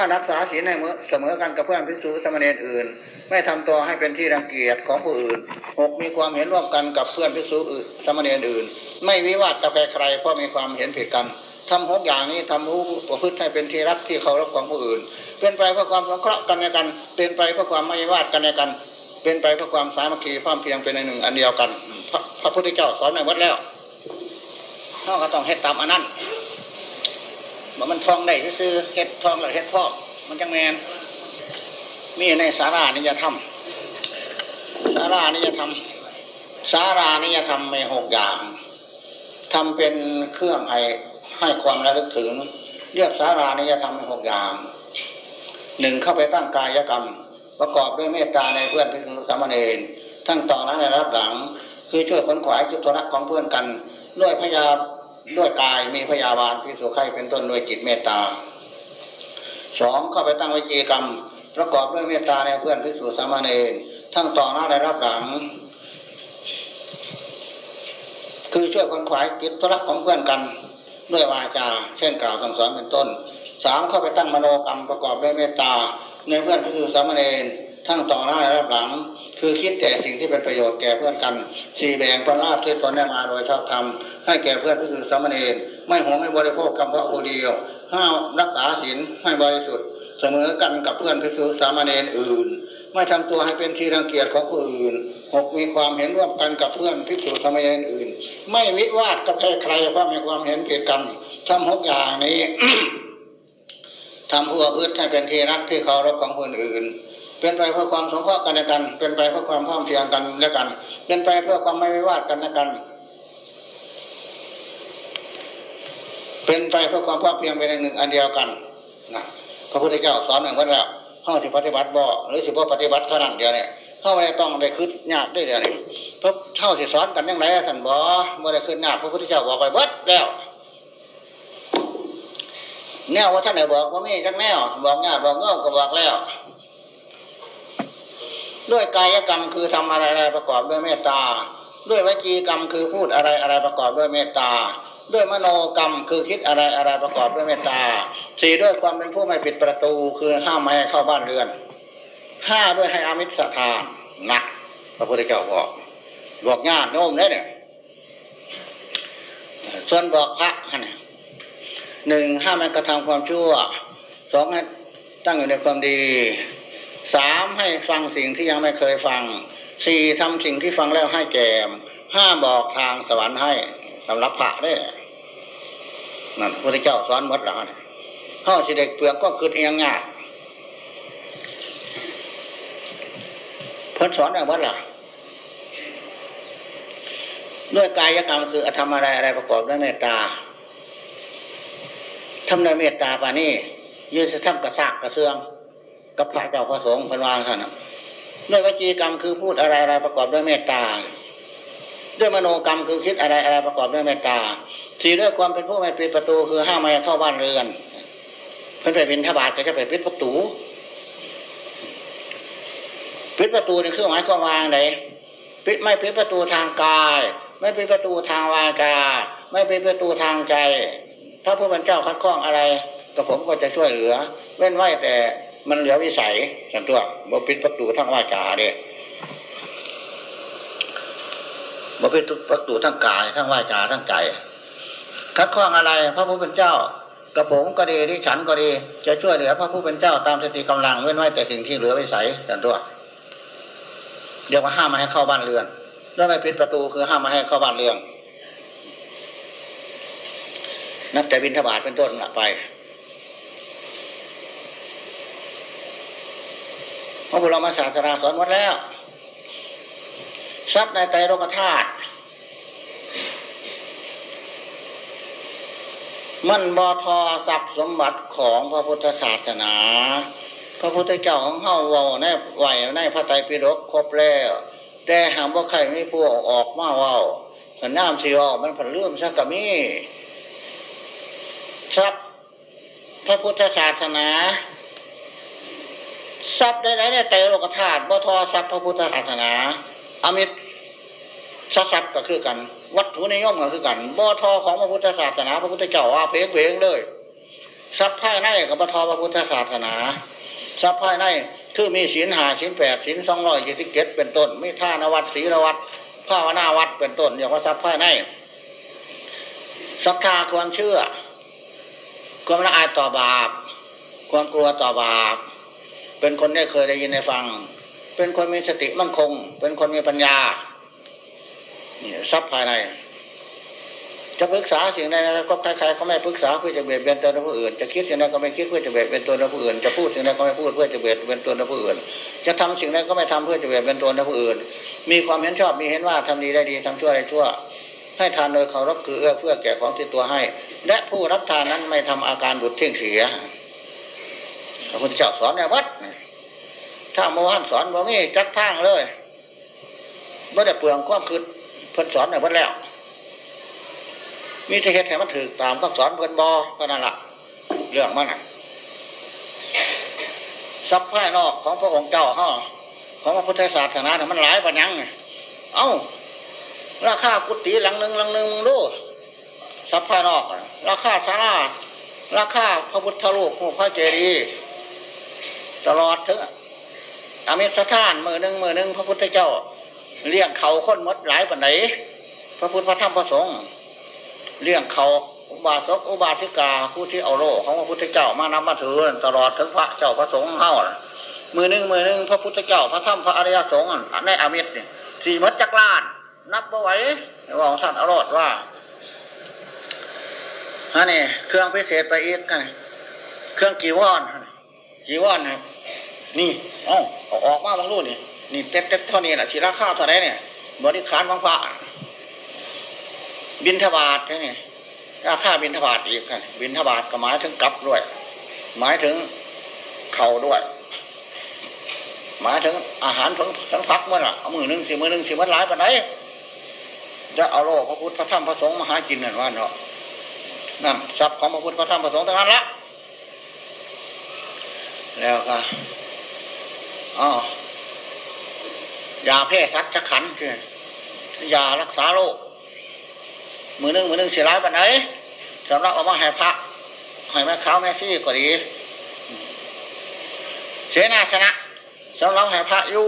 ถ้ารักษาศีลในเสมอกันกับเพื่อนพิสูจสมณีอื่น ไม่ทำตัวให้เป็นที่รังเกียจของผู้อื่นหกมีความเห็นร่วมกันกับเพื่อนพิสูจอื่นสมณีอื่น ไม่วิวาทกับใครเพราะมีความเห็นผิดกันทำหกอย่างนี้ทำรู้ประพฤติให้เป็นที่รักที่เคารพของผู้อื่น เป็นไปเพื่อความสงเคราะห์กันในกัน เป็นไปเพื่อความไม่วาดกันในกัน เป็นไปเพื่อความสามัคคีความเพียงเป็นในหนึ่งอันเดียวกัน พระพุทธเจ้าสอนในวัดแล้วเราก็ต้องเฮ็ดตามอันนั้น มันทองได้ซื้อเฮ็ดทองหรือเฮ็ดพ่อมันจังแมนมีในสารานิยธรรมสารานิยธรรมสารานิยธรรมมีหกอย่างทำเป็นเครื่องให้ให้ความระลึกถึง เรียกสารานิยธรรมมีหกอย่างหนึ่งเข้าไปตั้งกายกรรม ประกอบด้วยเมตตาในเพื่อนพิสุสามเณรทั้งต่อนั้นในรับหลัง คือช่วยขนขวายจุดตัวรักของเพื่อนกัน ด้วยพยา ด้วยกายมีพยาบาลพิสุขไข่เป็นต้นด้วยจิตเมตตาสองเข้าไปตั้งวิจีกรรม ประกอบด้วยเมตตาในเพื่อนพิสุสามเณรทั้งต่อหน้าในรับหลัง คือช่วยคนขวายจิตธุระของเพื่อนกันด้วยวาจา เช่นกล่าวคำสอนเป็นต้นสามเข้าไปตั้งมโนกรรมประกอบด้วยเมตตาในเพื่อนพิสุสามเณร ทั้งต่อหน้าในรับหลัง คือคิดแต่สิ่งที่เป็นประโยชน์แก่เพื่อนกันสี่แบ่งปันลาบที่ตนได้มาโดยชอบธรรมให้แก่เพื่อนพิสุสามเณรไม่หวงไม่บริโภคกรรมพระโอเดียวห้ารักษาศีลให้บริสุทธิ์เสมอกันกับเพื่อนพิสุสามเณรอื่น ไม่ทำตัวให้เป็นที่รังเกียจของผู้อื่นหกมีความเห็นร่วมกันกับเพื่อนพิสุสามเณรอื่น ไม่วิวาทกับใครใครเพราะมีความเห็นเกี่ยวกันทำหกอย่างนี้ทำผู้พืชให้เป็นที่รักที่เคารพของคนอื่น เป็นไปเพื่อความสงเคราะห์กันและกัน เป็นไปเพื่อความพร้อมเพียงกันและกัน เป็นไปเพื่อความไม่วิวาทกันและกัน เป็นไปเพื่อความพร้อมเพียงเป็นหนึ่งอันเดียวกันนะพระพุทธเจ้าสอนหนึ่งวันแล้วเข้าที่ปฏิบัติบ่หรือสิบ่ปฏิบัติเท่านั้นเดียวเนี่ยเข้าไม่ได้ต้องได้คืดยากได้เดียวนี่เพระเท่าที่สอนกันยังไงท่านบ่ไม่ได้คืดยากพระพุทธเจ้าบอกไปเบิดแล้วแนวว่าท่านไหนบอกว่าไม่จักแนวบอกงาบอกเงาก็บอกแล้ว ด้วยกายกรรมคือทำอะไรอะไรประกอบด้วยเมตตา ด้วยวจีกรรมคือพูดอะไรอะไรประกอบด้วยเมตตา ด้วยมโนกรรมคือคิดอะไรอะไรประกอบด้วยเมตตาสี่ด้วยความเป็นผู้ไม่ปิดประตูคือห้ามไม่ให้เข้าบ้านเรือนห้าด้วยให้อามิสทานนะพระพุทธเจ้าบอกบอกญาติโน้มเนี่ยส่วนบอกพระเนี่ยหนึ่งห้ามไม่กระทำความชั่วสองให้ตั้งอยู่ในความดี สามให้ฟังสิ่งที่ยังไม่เคยฟังสี่ทำสิ่งที่ฟังแล้วให้แก่มห้าบอกทางสวรรค์ให้สำหรับพระได้นั่นพระเจ้าสอนมดหลังข้าสิเด็กเปลือกก็คือเอียงง่ายเพิ่นสอนอะไรวัดล่ะด้วยกายกรรมคือทำอะไรอะไรประกอบด้วยเมตตาทำในเมตตาป่านี่ยืนจะทำกระซากกระเทือง กับพระเจ้าพระสงฆ์พันวางท่านด้วยวจีกรรมคือพูดอะไรอะไรประกอบด้วยเมตตา ด้วยมโนกรรมคือคิดอะไรอะไรประกอบด้วยเมตตาสี่ด้วยความเป็นผู้ไม่ปิดประตูคือห้ามไม่เข้าบ้านเรือน เพื่อนไปบินทบาทก็จะไปปิดประตูปิดประตูในเครื่องหมายความวางไหนปิดไม่ปิดประตูทางกาย ไม่ปิดประตูทางวาจาไม่ปิดประตูทางใจ ถ้าพระเป็นเจ้าคัดข้องอะไรกับผมก็จะช่วยเหลือ เว้นไว้แต่ มันเหลือวิสัยสันตัวบ่ปิดประตูทั้งวาจาเด้บ่ปิดประตูทั้งกายทั้งวาจาทั้งใจคัดข้องอะไร พระผู้เป็นเจ้ากระผมก็ดีที่ฉันก็ดี จะช่วยเหลือพระผู้เป็นเจ้าตามสติกำลังเว้นไว้แต่สิ่งที่เหลือวิสัยสันตัวเดี๋ยวมาห้ามมาให้เข้าบ้านเรือนแล้วไม่ปิดประตูคือห้ามมาให้เข้าบ้านเรือนนับแต่บินทบาทเป็นต้นไป พระพุทธมาศาสนาสอนหมดแล้วทรัพย์ในไตรโลกธาตุมันบอทอทรัพย์สมบัติของพระพุทธศาสนา พระพุทธเจ้าของเฮาเวาในไหวในพระไตรปิฎกครบแล้ว แต่หากว่าใครไม่พูดออกมาเวาแต่น้ำสีออกมันผันเลื่อมสักกะมีทรัพย์พระพุทธศาสนา ทรัพย์ได้ในเตโลกธาตุบ่ทอทรัพย์พระพุทธศาสนาอมิตรทรัพย์ก็คือกัน วัตถุนิยมก็คือกันบ่ทอของพระพุทธศาสนา พระพุทธเจ้าว่าเพลงเพลงเลยทรัพย์ภายในกับปทอพระพุทธศาสนาทรัพย์ภายในคือมีศีลหาศีลแปดศีลสองร้อยยี่สิบเจ็ดเป็นต้นมีท่านวัดศีลวัดภาวนาวัดเป็นต้นเรียกว่าทรัพย์ภายในศรัทธาความเชื่อ ความละอายต่อบาป ความกลัวต่อบาป เป็นคนได้เคยได้ยินได้ฟัง เป็นคนมีสติมั่นคง เป็นคนมีปัญญานี่ทรัพย์ภายใน จะปรึกษาสิ่งใดก็ใครๆเขาไม่ปรึกษาเพื่อจะเบียดเบียนตนผู้อื่น จะคิดสิ่งใดก็ไม่คิดเพื่อจะเบียดเบียนตนผู้อื่น จะพูดสิ่งใดก็ไม่พูดเพื่อจะเบียดเบียนตนผู้อื่น จะทำสิ่งใดก็ไม่ทำเพื่อจะเบียดเบียนตนผู้อื่น มีความเห็นชอบมีเห็นว่าทำดีได้ดีทำชั่วได้ชั่ว ให้ทานโดยเคารพคือเอื้อเพื่อแก่ของที่ตัวให้ และผู้รับทานนั้นไม่ทำอาการบุดเที่ยงเสียพระพุทธเจ้าสอนในวัด ถ้าโมหันสอนบ่มีจักทางเลยไม่ได้เปลืองความคืดเพิ่นสอนในวัดแล้ว มีแต่เหตุให้มันถือตามคำสอนเพิ่นบอก็นั่นหละเรื่องมันน่ะทรัพย์ภายนอกของพระองค์เจ้าห้อของพระพุทธศาสนาเนี่ยมันหลายปัญญังเอ้า ราคากุฏิหลังหนึ่งหลังหนึ่งมึงดูทรัพย์ภายนอก ราคาศาลาราคาพระพุทธรูปพระเจดีย์ตลอดถึง อเมสถานมือหนึ่งมือหนึ่งพระพุทธเจ้า เลี้ยงเขาคนมดหลายปันไหนพระพุทธพระธรรมพระสงฆ์เลี้ยงเขาอุบาสกอุบาสิกาผู้ที่เอาโลกของพระพุทธเจ้ามานำมาถือตลอดถึงพระเจ้าพระสงฆ์เฮาน่ะมือหนึ่งมือหนึ่งพระพุทธเจ้าพระธรรมพระอริยสงฆ์อันในอเมสสี่มดจักรลานนับบ่ไหวว่าของท่านอรรถว่าฮะนี่เครื่องพิเศษไปอีกกันเครื่องกีวรกีวรนะ นี่เอ้าอออกมาบางรูนี่นี่เต็ดเต็ดเท่านี้แหละที่ราคาวเท่าไรเนี่ย บริขารบางพระบินทบาทนี่ราคาบินทบาทอีกกันบินทบาทก็หมายถึงกลับด้วย หมายถึงเข่าด้วย หมายถึงอาหารถึงทั้งพักเมื่อน่ะเอามือหนึ่งสิมือหนึ่งสิมันหลายปานไหนจะเอาโลกพระพุทธพระธรรมพระสงฆ์มาหากินนั่นว่าเนาะนั่นทรัพย์ของพระพุทธพระธรรมพระสงฆ์ทั้งนั้นละแล้วก็ อ๋อยาแพร่สัตว์ขันคือยารักษาโรคมือหนึ่งมือหนึ่งเสียร้ายปานไหนสำหรับเอามาให้พระให้แม่ข้าวแม่ซี่ก็ดี เสนาชนะสำหรับให้พระอยู่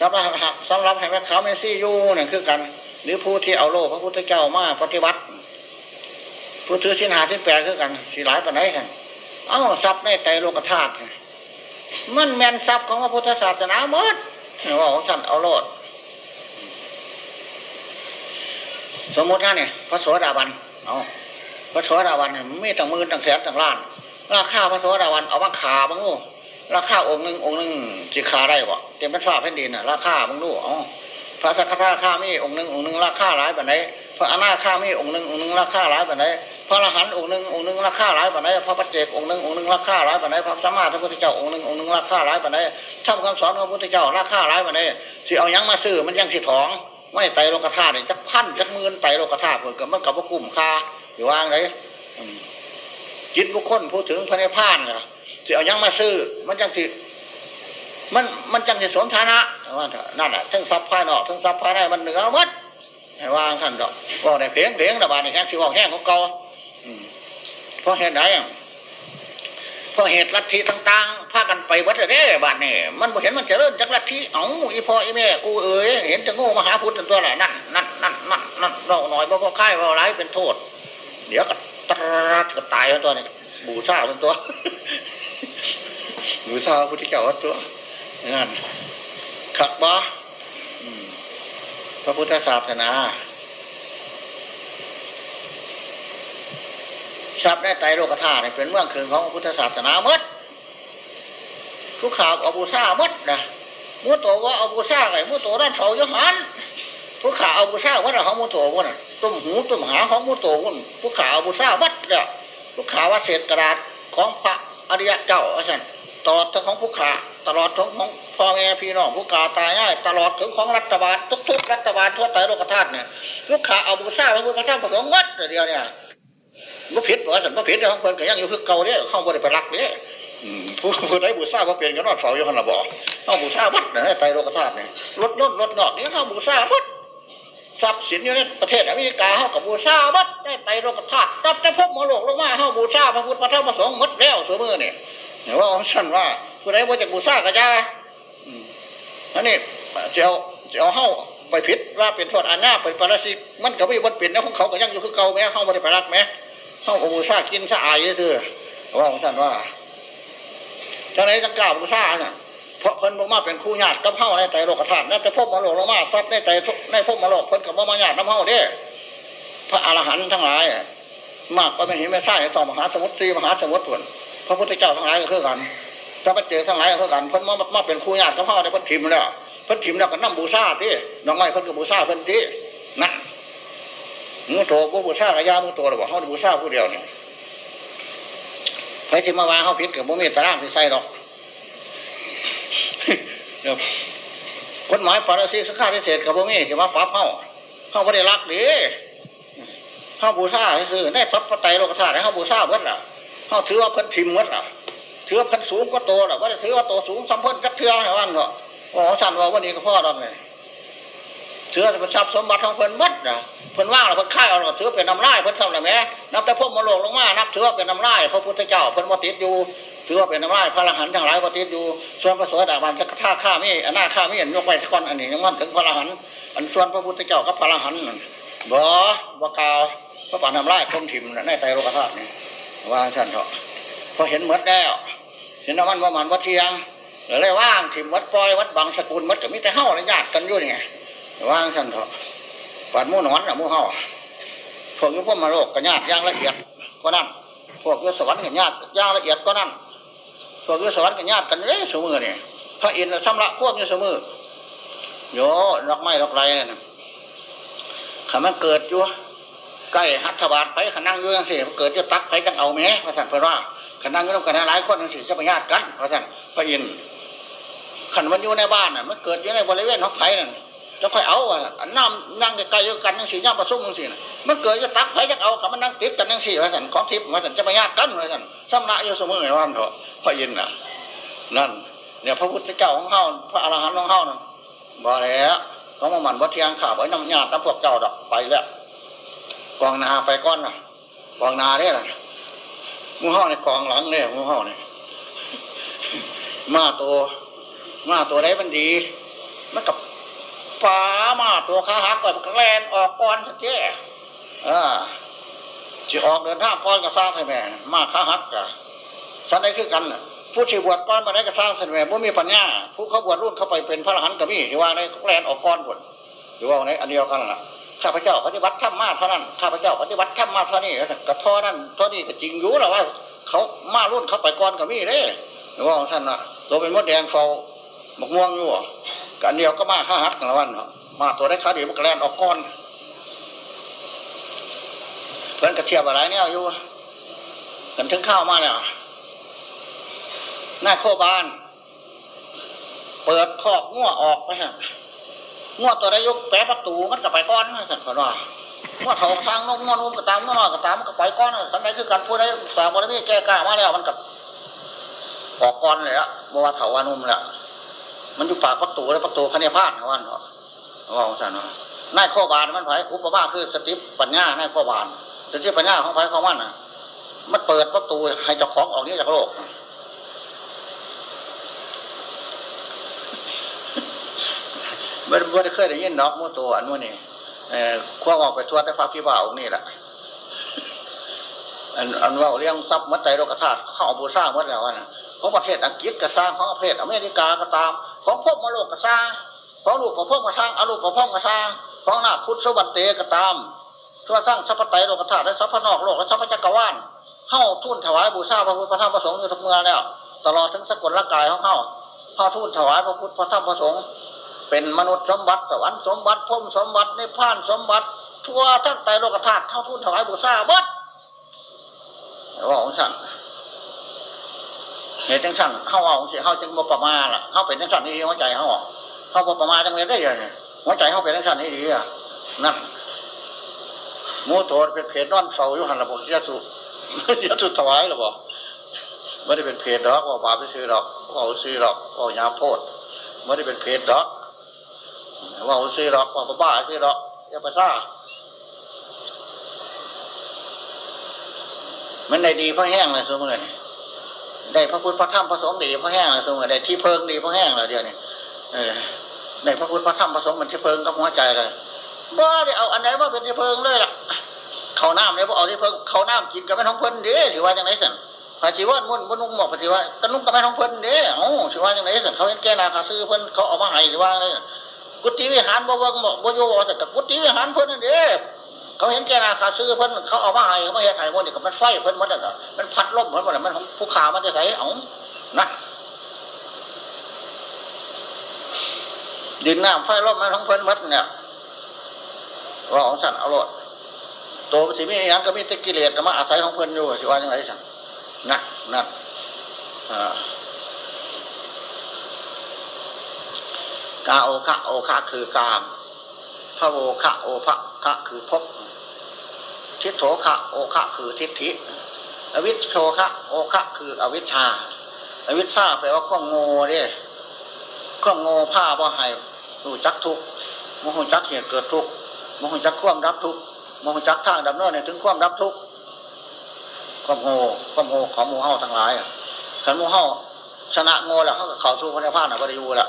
สำหรับสำหรับให้แม่ข้าวแม่ซี่อยู่นี่คือกัน หรือผู้ที่เอาโลกพระพุทธเจ้ามาปฏิวัติ ผู้ถือสินหาที่แปลคือกันสีหลายปานไหนกันเอ้าทรัพย์ในใจโลกธาตุ มันแมนทรัพย์ของพระพุทธศาสนาเมื่อว่าของท่านเอาโลด สมมตินะเนี่ยพระโสดาบันเอาพระโสดาบันเนี่ยมีตั้งมื่นตั้งแสนตั้งล้าน ราคาพระโสดาบันเอามาขาบ้างงูราคาองค์หนึ่งองค์หนึ่งจิขาได้บ่เต็มเป็นฟ้าแผ่นดินน่ะ ราคาบ้างงูอ๋อพระสักขาข้ามีองค์หนึ่งองค์หนึ่งราคาหลายแบบไหน พระอนาคามีองค์หนึ่งองค์หนึ่งราคาหลายแบบไหนพระอรหันต์องค์หนึ่งองค์หนึ่งราคาหลายแบบไหนพระปัจเจกองค์หนึ่งองค์หนึ่งราคาหลายแบบไหนพระสัมมาสัมพุทธเจ้าองค์หนึ่งองค์หนึ่งราคาหลายแบบไหนทำคำสอนของพระพุทธเจ้าราคาหลายแบบไหนสิเอายังมาซื้อมันยังสิท้องไม่ไตโลกธาตุเนี่ยจักพันจักหมื่นไตโลกธาตุเหมือนกับมันกับว่ากุ้มคาอยู่ว่างเลยจิตบุคคลพูดถึงพระนิพพานเหรอสิเอายังมาซื้อมันจังสิมันมันจังสิสมฐานะนั่นแหละทั้งทรัพย์ภายนอกทั้งทรัพย์ภายในมันเหนือวัด วางท่านดอกว่าได้เพียงเพียงระบาดในแห้งที่ว่าแห้งของเก่าเพราะเหตุไหนเพราะเหตุลัทธิต่างๆพากันไปวัดเด้บาดนี่มันบ่เห็นมันเจริญจากลัทธิเอ๋ออีพ่ออีแม่กูเอ๋ยเห็นจะโง่มหาพุทธตัวแหละนั่นนั่นนั่นนั่นนั่นเราหน่อยเพราะก็ค่ายว่าร้ายเป็นโทษ เดี๋ยวก็ตรัดก็ตายตัวนี้บูชาเป็นตัวบูชาพุทธเจ้าตัวนั่นขัดบ่ พระพุทธศาสนาทรัพย์ได้ไตโลกธาตุเป็นเมืองคืนของพุทธศาสนามดทุกข่าวอบูชามดนะมูโตว่าอบูชาไงมูโตด้านเสายหันทุกข่าวอบูชาวัดของมูโตวันตุ้มหูตุ้มหาของมูโตวันทุกข่าวอบูชาวัดเนี่ยทุกข่าวว่าเศษกระดาษของพระอริยเจ้าอาจารย์ตลอดทั้งของผู้ขาตลอดทั้งของ พ่อแม่พี่น้องผู้กาตายง่ายตลอดถึงของรัฐบาลทุกๆรัฐบาลทั่วไตโลกธาตุเนี่ยลูกขาเอาบูชาพระพุทธเจ้าประสงค์วัดเดียวเนี่ยบ่ผิดบ่สันบ่ผิดของเพิ่นก็ยังอยู่คือเก่าเนี่ยเข้าบ่ได้ไปรักเนี่ยผู้ผู้ใดบูชาบ่เปลี่ยนก็นอนเฝ้าอยู่หันละบ่เข้าบูชาวัดนะไตโลกธาตุเนี่ยลดลดลดงอกนี่เข้าบูชาวัดทรัพย์สินอยู่ในประเทศอเมริกาเฮากับบูชาบัดได้ไตรโลกธาตุตับแต่พบมรโลกลงมาเฮาบูชาพระพุทธพระธรรมพระสงฆ์หมดแล้วเสมอเนี่ยเห็นว่าฉันว่าผู้ใดบ่จะบูชาก็จะ อันนี้เจ้าเจ้าเฮาไปผิดว่าเป็นโทษอาญาเป็นปราชิกมันก็ไม่บนเป็นนะของเขาก็ยังอยู่คือเก่าแม้เฮาบ่ได้ไปรักแม้เฮาบูชากินสะอายซื่อว่าของฉันว่าจังไหนจังกล่าวบูชาน่ะเพราะเพิ่นลงมาเป็นคู่ญาติกับเฮาในไตรโลกธาตุนั่นแต่พบมรโลกลงมาทรัพย์ในไตรในพบมรโลกเพิ่นกับบ่มาญาติน้ำเฮาเด้พระอรหันต์ทั้งหลาย มากก็ไม่เห็นไม่ใช่สอมหาสมุทรสีมหาสมุทรส่วนพระพุทธเจ้าทั้งหลายก็คือกัน พระปัจเจกทั้งหลายก็คือกันเพิ่นมามาเป็นคู่ญาติกับเฮาในเพิ่นทิมแล้วเพิ่นทิมแล้วก็นั่บูชาที่น้องไม้เพิ่นก็บูชาเพิ่นที่นั่นมือโตบ่บูชากระยามือโตหรอกเฮาบูชาผู้เดียวนี่ใครที่มาวางเฮาผิดกับบ่มีตารางที่ใส่หรอกกฎหมายปาราสีสักข้าพิเศษกับบ่มีจะมาปรับเฮาเฮาบ่ได้รักดิเฮาบูชาคือในพระปไตรโลกธาตุเฮาบูชาเบิดล่ะเฮาถือว่าเพิ่นทิมเบิดล่ะ ถือว่าเพิ่นสูงกว่าโตล่ะบ่ได้ถือว่าโตสูงซ้ำเพิ่นจักเทื่อให้วันเนาะอ๋อสั่นว่าวันนี้ก็พ่อดอกเลยเสือเป็นทรัพย์สมบัติของเพิ่นหมดนะเพิ่นว่างแล้วเพิ่นค่ายเอาแล้วถือเป็นน้ำลายเพิ่นทำอะไรแม้นับแต่พวกมโลกลงมานับเถือเป็นน้ำลายพระพุทธเจ้าเพิ่นบ่ติดอยู่เถือเป็นน้ำลายพระอรหันต์ทั้งหลายบ่ติดอยู่ส่วนพระโสดาบันจะท่าข้ามีอันหน้าข้ามีอันยกไว้ที่ก้อนอันนี้ยังมันถึงพระอรหันต์อันส่วนพระพุทธเจ้ากับพระอรหันต์บ่บ่กาวพระป่านน้ำลายคมถิ่มในไตรโลกธาตุนี่ว่าท่านเถอะพอเห็นหมดแล้ว เห็นน้ำมันว่ามันว่าเทียงเลยว่างถิ่มวัดปลอยวัดบางสกุลวัดก็มีแต่เฮ้าและญาติกันอยู่นี่ว่างท่นเถอะปานมู่นอนน่ะมู่เฮ้าพวกยุพมาโลกกันญาติย่างละเอียดก็นั่นพวกยุสวรรค์กันญาติย่างละเอียดก็นั่นพวกยุสวรรค์กันญาติกันเลยสมือนี่ยพระอินทร์ชำระพวกยุสมือโยดอกไม้ดอกไรนี่ขามันเกิดอยู่ใกล้หัตถบาทไปขนั่งอยู่ยังสิเกิดจะตักไปจังเอาไหมพระท่านพระว่า ขนั่งอยู่ต้องกันหลายคนยังสิจะไปญาติกันเพราะท่านพระอินทร์ขันมันอยู่ในบ้านน่ะ มันเกิดอยู่ในบริเวณของไผ่นั่นจะค่อยเอาอะน้ำนั่งใกล้ๆกันยังสี่ย่างประซุ่มยังสี่น่ะมันเกิดจะตักไผ่จังเอาขามันนั่งติดกันยังสี่พระท่านของทิพย์พระท่านจะไปญาติกันพระท่านสำนักอยู่เสมอวันเถอะพระอินทร์น่ะ นั่นเนี่ยพระพุทธเจ้าของเฮาพระอรหันต์ของเฮานั่นบ่แล้วเขามาหมั่นวัดเทียงข่าวไว้น้ำญาติน้ำพวกเจ้าดอกไปแล้วกองนาไปก้อนน่ะกองนาเนี่ยน่ะ มูเฮาในกองหลังเนี่ยมูเฮาเนี่ยมาตัวมาตัวไหนมันดีมันกับฟ้ามาตัวขาหักก่อนแกลนออกก้อนสักแก่อ่าจะออกเดินทางก้อนกับสร้างใช่ไหมมาขาหักกะสันได้คือกันนะผู้ชีบวชก้อนมาได้กับสร้างใช่ไหมผู้มีปัญญาผู้เขาบวชรุ่นเข้าไปเป็นพระอรหันต์กับมีที่ว่าในแกลนออกก้อนคนหรือว่าในอันเดียวกันล่ะ ข้าพเจ้าปฏิบัติธรรมมาเท่านั้นข้าพเจ้าปฏิบัติธรรมมาเท่านี้กับท่อนั้นท่านี้ก็จริงอยู่แล้วว่า เขามารุ่นเขาไปก่อนกับมี่เด้หรือว่าท่านน่ะตัวเป็นมดแดงเฝ้าหมกม่วงอยู่กันเดียวก็มาข้าหักละวันมาตัวได้ขาเดียวมันกระแลนออกก้อนเพื่อนกระเทียบอะไรเนี่ยอยู่กันถึงข้าวมาแล้วหน้าโคบาน เปิดคอกง่วออกไปฮะ งวดตัวได้ยกแปะประตูมันก็ไปก้อนสันขว่างวดเขาทางนุ่มงวดนุ่มก็ตามงวดน้อยก็ตามมันก็ไปก้อนสันไหนคือการพูดได้สามวันนี้แก้กล้ามาแล้วมันกับออกก้อนเลยอะบัวเถาวันนุ่มแหละมันอยู่ปากประตูแล้วประตูพระเนพานวันเหรอว่าของสันว่านายข้อบานมันไผอุปมาคือสติปัญญานายข้อบานสติปัญญาของไผ่ของมันอะ มันเปิดประตูให้เจ้าของออกนี้จากโลก ไม่ได้เคยได้ยินเนาะมู่ตัวอันนู้นนี่เออควงออกไปทั่วแต่พระพิบ่าวนี่แหละอันอันว่าเรื่องทรัพย์มัดใจโลกธาตุเข้าบูชาเมื่อแล้วนะของประเทศอังกฤษก็สร้างของประเทศอเมริกาก็ตาม ของพวกมโลกก็สร้างของลูกของพวกก็สร้างอาลูกของพวกก็สร้างของนาพุทธสวัสดิ์เตก็ตามทั่วทั้งทรัพย์ไตรโลกธาตุและทรัพย์นอกโลกและทรัพย์จักรวาลเข้าทุ่นถวายบูชาพระพุทธพระธรรมพระสงฆ์อยู่ทุกเมื่อแล้ว ตลอดถึงสกุลร่างกายของเข้าเข้าทุ่นถวายพระพุทธพระธรรมพระสงฆ์ เป็นมนุษย์สมบัติสวรรค์สมบัติพรมสมบัติในพานสมบัติ ทั่วทั้งไตโลกธาตุเท่าทุนถวายบูชาบัดว่าของสั่งเหตุจังสั่งเข้าเอาของเสียเข้าจึงบ่ประมาล่ะเข้าเป็นจังสั่นนี่หัวใจเขาเข้าบ่ประมาจังเลยได้ยังหัวใจเข้าเป็นจังสั่นนี่ดีอะนั่นมูโตเป็นเพจนอนเฝ้าอยู่หันระบบยาสุยาสุถวายหรือเปล่าไม่ได้เป็นเพจดอกว่าบาปไปซื้อดอกว่าซื้อดอกว่ายาโพดไม่ได้เป็นเพจดอก ว่าซื้อดอกว่าบ้าซื้อดอกอย่าไปซ่ามันได้ดีเพราะแห้งเลยสมมติได้พระพุทธพระธรรมพระสงฆ์ดีเพราะแห้งเลยสมมติได้ที่เพิงดีเพราะแห้งเลยเดียวนี้เออได้พระพุทธพระธรรมพระสงฆ์มันที่เพิงกับหัวใจเลยว่าได้เอาอันไหนว่าเป็นที่เพิงเลยล่ะเขาน้ำเนี่ยพอเอาที่เพิงเขาน้ำกินกับแม่ท้องเพิ่นเด้ถือว่าจังไรสั่นพระจีวรมุ่นบนุ่งบอกพระจีวรก็นุ่งกับแม่ท้องเพิ่นเด้โอ้ถือว่าจังไรสั่นเขาเห็นแก่นาคาซื้อเพิ่นเขาเอามาให้ถือว่าเลย กุฏิวิหารบ่เบิ่งบ่บ่โยบ่แต่กุฏิวิหารเพิ่นนั่นเด้เขาเห็นแก่นาคาซื้อเพิ่นเขาเอามาให้เขาไม่เห็นให้หมดนี่ก็มันไฟเพิ่นมดแล้วก็มันพัดลมเพิ่นหมดแล้วมันของผู้ขามันจะใส่เอานะดินน้ำไฟลมมันของเพิ่นหมดเนี่ยว่าของฉันเอารมณ์ตัวสิมีอย่างก็มีตะกิเลสมาอาศัยของเพิ่นอยู่สิว่าอย่างไรสั่งนะนั่นอ่า กาโอคะโอคะคือกามพระโอคะโอภะคะคือภพทิฏโถคะโอคะคือทิฏฐิ อวิชโชคะโอคะคืออวิชชา อวิชชาแปลว่าข้อโง่เนี่ยข้อโง่ผ้าบ่ให้รู้จักทุกโมหจักเหตุเกิดทุกโมหจักความรับทุกมองจักทางดำเนินเนี่ยถึงความรับทุกข์ความโง่ความโง่ของมูเฮาทั้งหลายขันมูเฮาชนะโง่แล้วเขาก็เข้าสู่พระนิพพานอะบริยูละ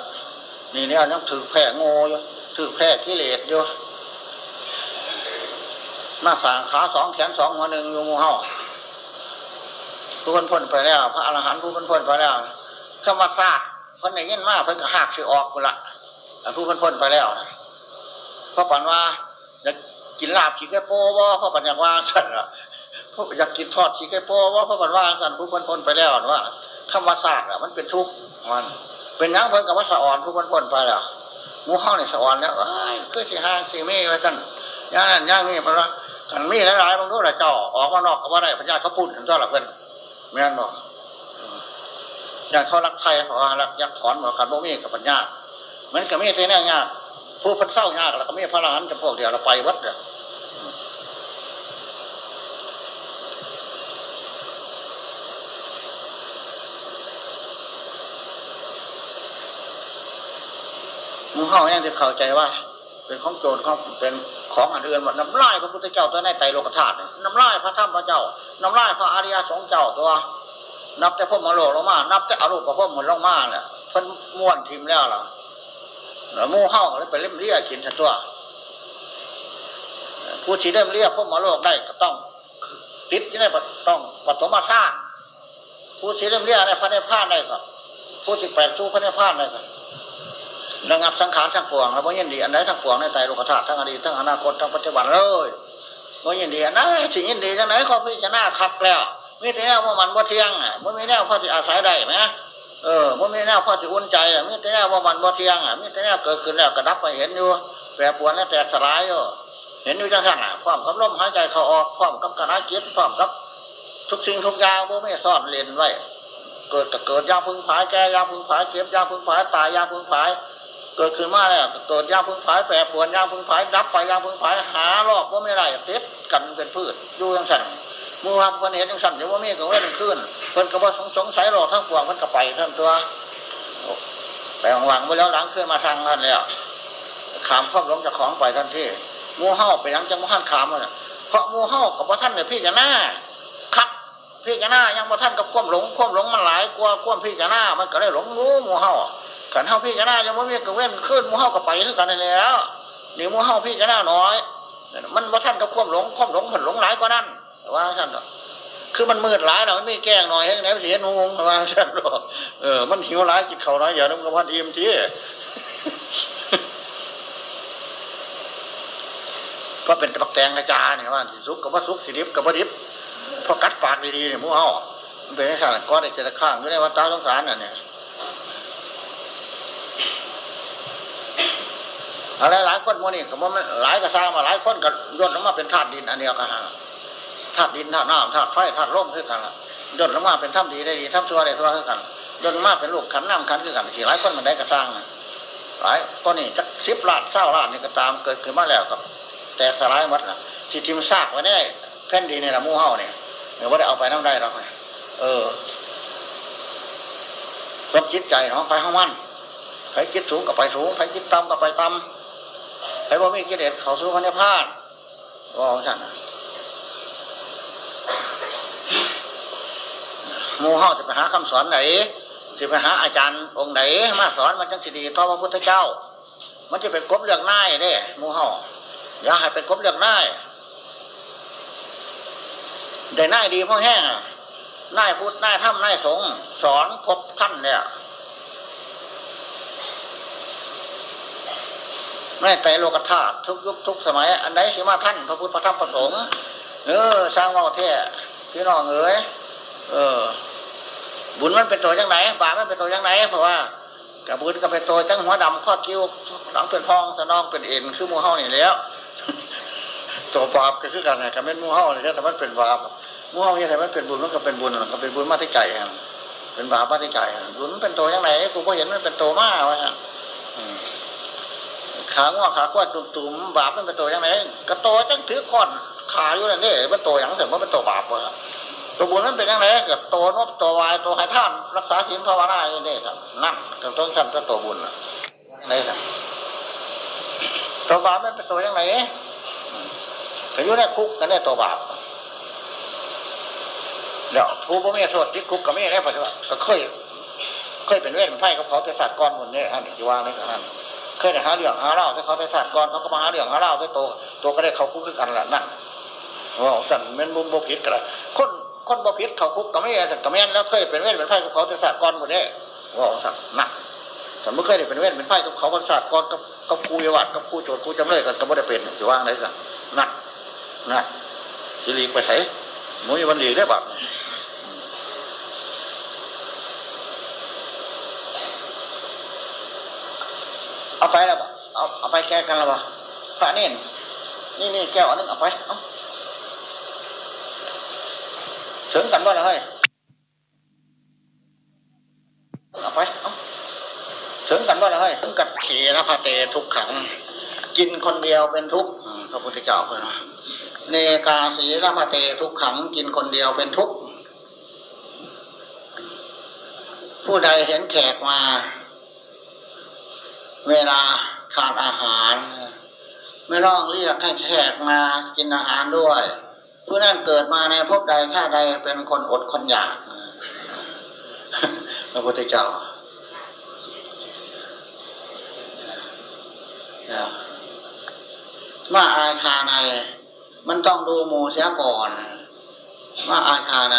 นี่เนี่ยยังถือแพร่โง่อยู่ถือแพร่กิเลสอยู่มาสางขาสองแขนสองหัวหนึ่งอยู่หมูเฮาผู้พ้นพ้นไปแล้ว พระอรหันต์ผู้พ้นพ้นไปแล้วคำว่าซากคนไหนเงี้ยมากเพิ่งหักสิออกกูละผู้พ้นพ้นไปแล้วเพราะฝันว่ากินลาบขี้แก่โป้ว่าเพราะปัญญาว่าฉันอะเพราะอยากกินทอดขี้แก่โป้ว่าเพราะปัญว่าฉันผู้พ้นพ้นไปแล้วว่าคำว่าซากอะมันเป็นทุกข์มัน เป็นยังเพิ่นกับว่าสะอ่อนผู้พ้นพ้นไปแล้วมูห้องเนี่ยสะอ่อนแล้วเอ้ยคือสิห้างสิมีไว้กันย่างนั้นย่างนี้เพราะว่ากันมีหลายๆบางทุกหลายเจ้าออกมานอกกับว่าได้พญาเขาปุ่นเจ้าหลักเพิ่นไม่นั่นบอกอย่างเขารักไทยเพรารักยักษ์ถอนบอกกันบ่มีกับปัญญาเหมือนกับมีแต่แน่ยากผู้พันเศร้ายากแล้วก็มีพระรหันต์จะพวกเดียวเราไปวัดเนี่ย มูเฮายังจะเข้าใจว่า เป็นของโจรของเป็นของอันอื่นหมดน้ำลายพระพุทธเจ้าตัวในไตรโลกธาตุน้ำลายพระธรรมพระเจ้าน้ำลายพระอริยสงฆ์เจ้าตัว นับแต่พ่อมโลลงมา นับแต่อรูปพ่อมลงมาเนี่ยเพิ่นม้วนทิมแล้วล่ะแล้วมูเฮาเลยไปเล่มเรียกินตัวผู้ที่เล่มเรียพ่อมโลกได้ก็ต้องติดที่ได้ต้องปฐมชาติผู้ที่เล่มเรียในพระเนพานได้ก็ผู้ที่แปลสู้พระเนพานได้ก็ ระงับสังขารทั้งปวงแล้วว่ายินดีอันไหนทั้งปวงในใจโลกธาตุทั้งอดีตทั้งอนาคตทั้งปัจจุบันเลยว่ายินดีอันไหนสิ่งยินดีทั้งไหนข้อพิจารณาคักแล้วมีแต่แนวว่ามันว่าเที่ยงอะมันมีแนวข้อที่อาศัยได้ไหมเออมันมีแนวข้อที่อุ่นใจอะมีแต่แนวว่ามันว่าเที่ยงอะมีแต่แนวเกิดขึ้นแล้วกระดับไปเห็นอยู่แปรปวนแล้วแต่สลายอยู่เห็นอยู่จังสั่นอะความกับลมหายใจเขาออกความกับกระนาจิตความกับทุกสิ่งทุกอย่างพวกไม่ซ่อนเรียนไว้เกิดกับเกิดยาพึ่งผายแก่ยาพึ่งผายเก็บยาพึ่งผายตายยาพึ่งผาย เกิดขึ้นมาแล้วเกิดยางพึ่งผายแปรปวนยางพึ่งผายดับไปยางพึ่งผายหารอบว่าไม่ไรติดกันเป็นพืชอยู่ยังสั่นมือครับคนเห็นยังสั่นเดี๋ยวว่ามีก็เว้นขึ้นเพิ่นก็ว่าสงสงสัยหรอกทั้งปวงมันก็ไปท่านตัวไปหวังไปแล้วหลังขึ้นมาทางนั่นแล้วขามความหลงจากของไปทันทีมูเห่าไปยังจังมูฮันขามเลยเพราะมูเห่ากับพระท่านเนี่ยพี่จะหน้าคักพี่จะหน้ายังพระท่านกับความหลงความหลงมันหลายกว่าควมพี่จะหน้ามันก็เลยหลงงูมูเห่า ขันเห่าพี่จะหน้ายังไม่มีกระเว้นขึ้นมูเห่ากับไปขึ้นกันแล้วนี่มูเห่าพี่จะหน้าน้อย มันพระท่านกับความหลงความหลงผลหลงหลายกว่านั้นว่าท่านคือมันมืดหลายเราไม่มีแกล้งหน่อยให้ไหนมันเห็นงงว่าท่านเออมันหิวหลายกินเขาน้อยอย่านุ่มกับพันเอ็มทีเพราะเป็นตะปักแตงกระจาเนี่ยว่าสุกกับว่าสุกสิดิบกับว่าดิบพอกัดปากดีๆเนี่ยมูเห่ามันเป็นสารก้อนไอ้เจ้าข้างอยู่ในวัดตาสงสารน่ะเนี่ย อะไรหลายคนมูนี่ก็มันหลายกระซ่ามาหลายคนก็ย่นลงมาเป็นธาตุดินอันเดียวกันธาตุดินธาตุน้ำธาตุไฟธาตุลมคือกันย่นลงมาเป็นถ้ำดีได้ดีถ้ำชั่วได้ชั่วคือกันย่นลงมาเป็นลูกขันน้ำขันคือกันที่หลายคนมันได้กระซ่างหลายตัวนี้จักสิบล้านเศร้าล้านนี่ก็ตามเกิดขึ้นมาแล้วครับ แต่สลายมัดนะที่ทิมซากไว้ได้แผ่นดินในละมู่เฮาเนี่ยเดี๋ยวว่าได้เอาไปน้ำได้หรอกเออรบจิตใจเนาะไปห้องมันไปจิตสูงกับไปสูงไปจิตต่ำกับไปต่ำ ไอ้บ่มีกิเลสเขาสู้พระนิพพานว่าของฉันหมูเฮาจะไปหาคำสอนไหนจะไปหาอาจารย์องค์ไหนมาสอนมันจังสิดีต่อพระพุทธเจ้า มันจะเป็นกบเรื่องน่ายเด้หมูเฮาอย่าให้เป็นกบเรื่องน่ายได้น่ายดีเพราะแห้งน่ายพุทธน่ายถ้ำน่ายสงสอนครบท่านเนี่ย ไม่แต่โลกธาตุทุกยุคทุกสมัย อันไหนสิมาท่านพระพุทธพระธรรมพระสงฆ์เออสร้างว่าเท่พี่น้องเอ๋ยเออ บุญมันเป็นตัวจังไหนบาปมันเป็นตัวจังไหนเพราะว่ากับบุญก็เป็นตัวจังหัวดำข้อคิ้วหลังเป็นพองสนองเป็นเอ็นคือมูเฮานี่แล้วตัวบาปก็คือกันไงกับเป็นหมูเฮานี่แล้วแต่มันเป็นบาปมูเฮาเนี่ยแต่มันเป็นบุญมันก็เป็นบุญมันก็เป็นบุญมาที่ใจเป็นบาปมาที่ใจบุญเป็นตัวจังไหนกูก็เห็นมันเป็นตัวมากวะฮะอืม ขาง้อขาก้วนตุ่มๆบาปมันเป็นตัวจังไหนกระโตจังถือก้อนขาอยู่นั่นนี่เป็นตัวอย่างแต่ว่าเป็นตัวบาปวะตัวบุญนั้นเป็นยังไงกับตัวนกตัววายตัวไห้ท่านรักษาศีลภาวนาอย่นี้ครับนั่นก็ต้องทำตัวตัวบุญนี่ครับตัวบาปมันเป็นตัวยังไงแต่อยู่ในคุกกันได้ตัวบาปเดี๋ยวผู้บ่มีโทษที่คุกก็ไม่ได้ปัจจุบันก็เคยเคยเป็นเวทเป็นไพ่กับเขาแต่ศาสตร์ก้อนหมดเนี่ยอันนี้ที่ว่านขณะนั้น ยได้หาเรื่องหาเล่าถ้าเขาได้ศาสตร์ก้อนเขาก็มาหาเรื่องหาเล่าที่ตัวตัวก็ได้เขาคุกคือกันหละนั่นโอ้สั่นเม่นบุญบุผิดกันละคนคนบ่ผิดเขาคุกก็ไม่แต่ก็ไม่นแล้วเคยเป็นเวทเป็นไพ่กับเขาแต่ศาสตร์ก้อนหมดเนี่ยว่าสั่นนั่นแต่เมื่อเคยได้เป็นเวทเป็นไพ่กับเขากับศาสตร์ก้อนกับกับผู้ยวัดกับผู้โจทย์ผู้จำเลยกันก็ไม่ได้เป็นจะว่างไรสั่นนั่นนั่นสิริไปใส่หมุยวันดีได้ปะ เอาไปแล้วเอาเอาไปแก้กันแล้วบ่พระนี่นี่นี่แก้วอันนึงเอาไปเอาถึงกันว่าเลยเอาไปเอาถึงกันว่าเลยถึงกันเทระพะเตทุกขัง กินคนเดียวเป็นทุกข์พระพุทธเจ้าเพื่อนว่าเนกาสีระพเตทุกขัง กินคนเดียวเป็นทุกข์ผู้ใดเห็นแขกมา เวลาขาดอาหาร ไม่ร้องเรียกให้แขกมากินอาหารด้วยผู้นั้นเกิดมาในภพใดชาติใดเป็นคนอดคนอยากพระพุทธเจ้ามาอาชาใน มันต้องดูหมูเสียก่อนมาอาชาใน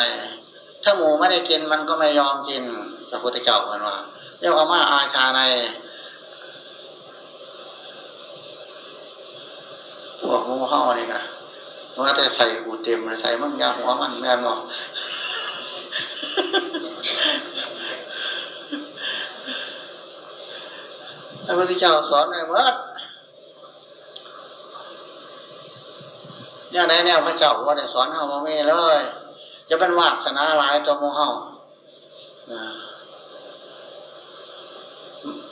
ถ้าหมูไม่ได้กินมันก็ไม่ยอมกินพระพุทธเจ้ากันว่าเรียกว่ามาอาชาใน พวกงูเห่านี่นะว่าแต่ใส่กูเต็มเลยใส่มันยาหัวมันแม่นบอกพระพุทธเจ้าสอนในวัดเนี่ยไหนแนวพระเจ้าว่าได้สอนเฮามาไม่เลย จะเป็นวาสนาหลายตัวมูเฮา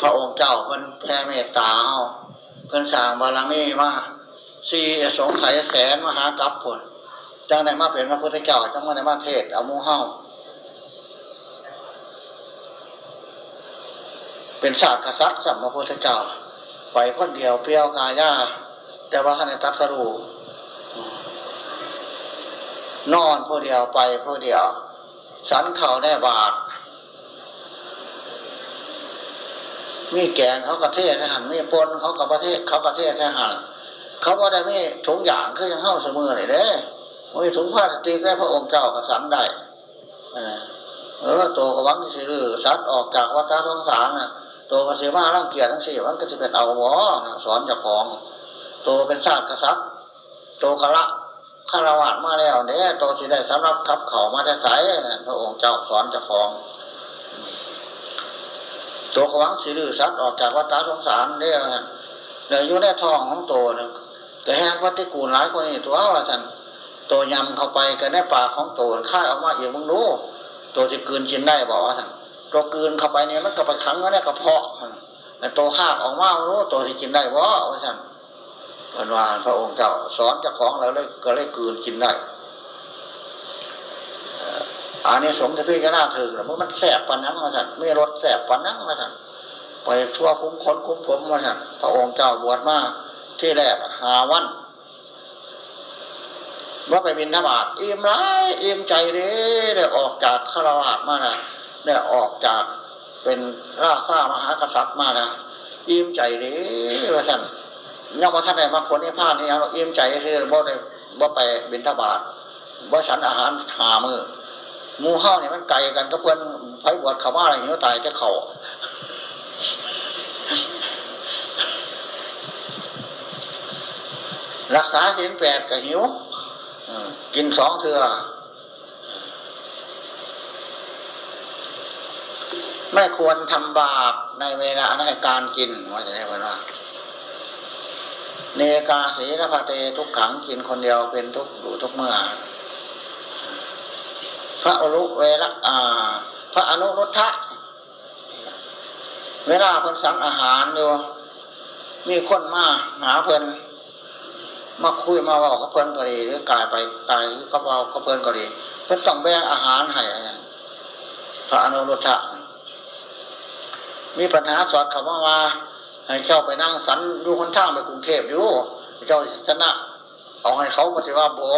พระองค์เจ้าเพิ่นแผ่เมตตาเฮาเพิ่นสางบารมีมาก สี่สงไขยแสนมหากัปผลจังไหนมาเป็นพระพุทธเจ้าจังมาในมาเทศเอามูเฮาเป็นศาสตร์กษัตริย์สัมพระพุทธเจ้าไปคนเดียวเปรี้ยวกายาแต่ว่าขณะตัดสรูนอนผู้เดียวไปผู้เดียว สันเขาได้บาทมีแกงเขากระเทศให้หันมีปนเขากับประเทศเขากระเทศให้หัน เขาว่ได้ไม่ถุงอย่างคือยังเข้าเสมอเลยเด้ไม่ถุงผ้าสติกได้พระองค์เจ้ากระสันได้เออตัวกระวังสิรือสัตว์ออกจากวัฏสงสารนะตัวกระสีมาร่างเกียรติทั้งสี่มันก็จะเป็นเอาวอสอนจ้าของ ตัวเป็นชาติกษัตริย์ตัวกระคารวะมาแล้วเนี่ยตัวสิได้สำหรับทับเขามาได้สายพระองค์เจ้าสอนจ้าของ ตัวกระวังสิรือสัตว์ออกจากวัฏสงสารเนี่ยเดี๋ยวอยู่ในท้องของตัวนึง แต่แห้งวัติกูลหลายคนนี่ตัวว่าท่านตัวยำเข้าไปกันในปากของตัวค่าออกมาอีกมึงรู้ตัวจะกืนกินได้บอกว่าท่านตัวกืนเข้าไปเนี่ยมันก็ไปขังไว้ในกระเพาะแต่ตัวหากออกมารู้ตัวที่กินได้บ่ว่าท่านพระวานพระองค์เจ้าสอนเจ้าของเราเลยก็เลยกืนกินได้อันนี้สมที่พี่ก็น่าถือเพราะมันแสบปันนังมาท่านไม่รสแสบปันนังมาท่านไปทั่วคุ้มค้นคุ้มผมมาท่านพระองค์เจ้าบวชมาก ที่แรกหาวันว่าไปบินธบาตอิ่มร้ายอิ่มใจเลยได้ออกจากฆราวาสมานะได้ออกจากเป็นราชามหากษัตริย์มานะอิ่มใจเลยว่าท่านยังว่าท่านใดมาคนนี้พลาดนี่เราอิ่มใจคือบ่ได้บ่ไปบินธบาตบ่ฉันอาหารหามือหมูห้าเนี่ยมันไกลกันก็เพื่อนไผ่บวชเขาว่าอะไรอย่างนี้ตายจะเข่า รักษาศีลแปดกับหิวกินสองเถื่อไม่ควรทำบาปในเวลาในการกินว่าจะได้ไหมว่าเนกาสีนภาเตทุกขังกินคนเดียวเป็นทุกอยู่ทุกเมื่อ พระอรุเวลอ่า พระอนุรุทธะเวลาเพิ่นสั่งอาหารอยู่ มีคนมาหาเพิ่น มาคุยมาว่าเขาเพิ่อนก็ดีหรือกายไปกายเขาว่าเขาเพิ่อนก็ดีเพิ่นต้องแบ่งอาหารให้พระอนุรุทธะมีปัญหาสอนคำว่าว่าให้เจ้าไปนั่งสันอยู่คนท่าไปกรุงเทพอยู่เจ้าชนะเอาให้เขาปฏิว่าบ่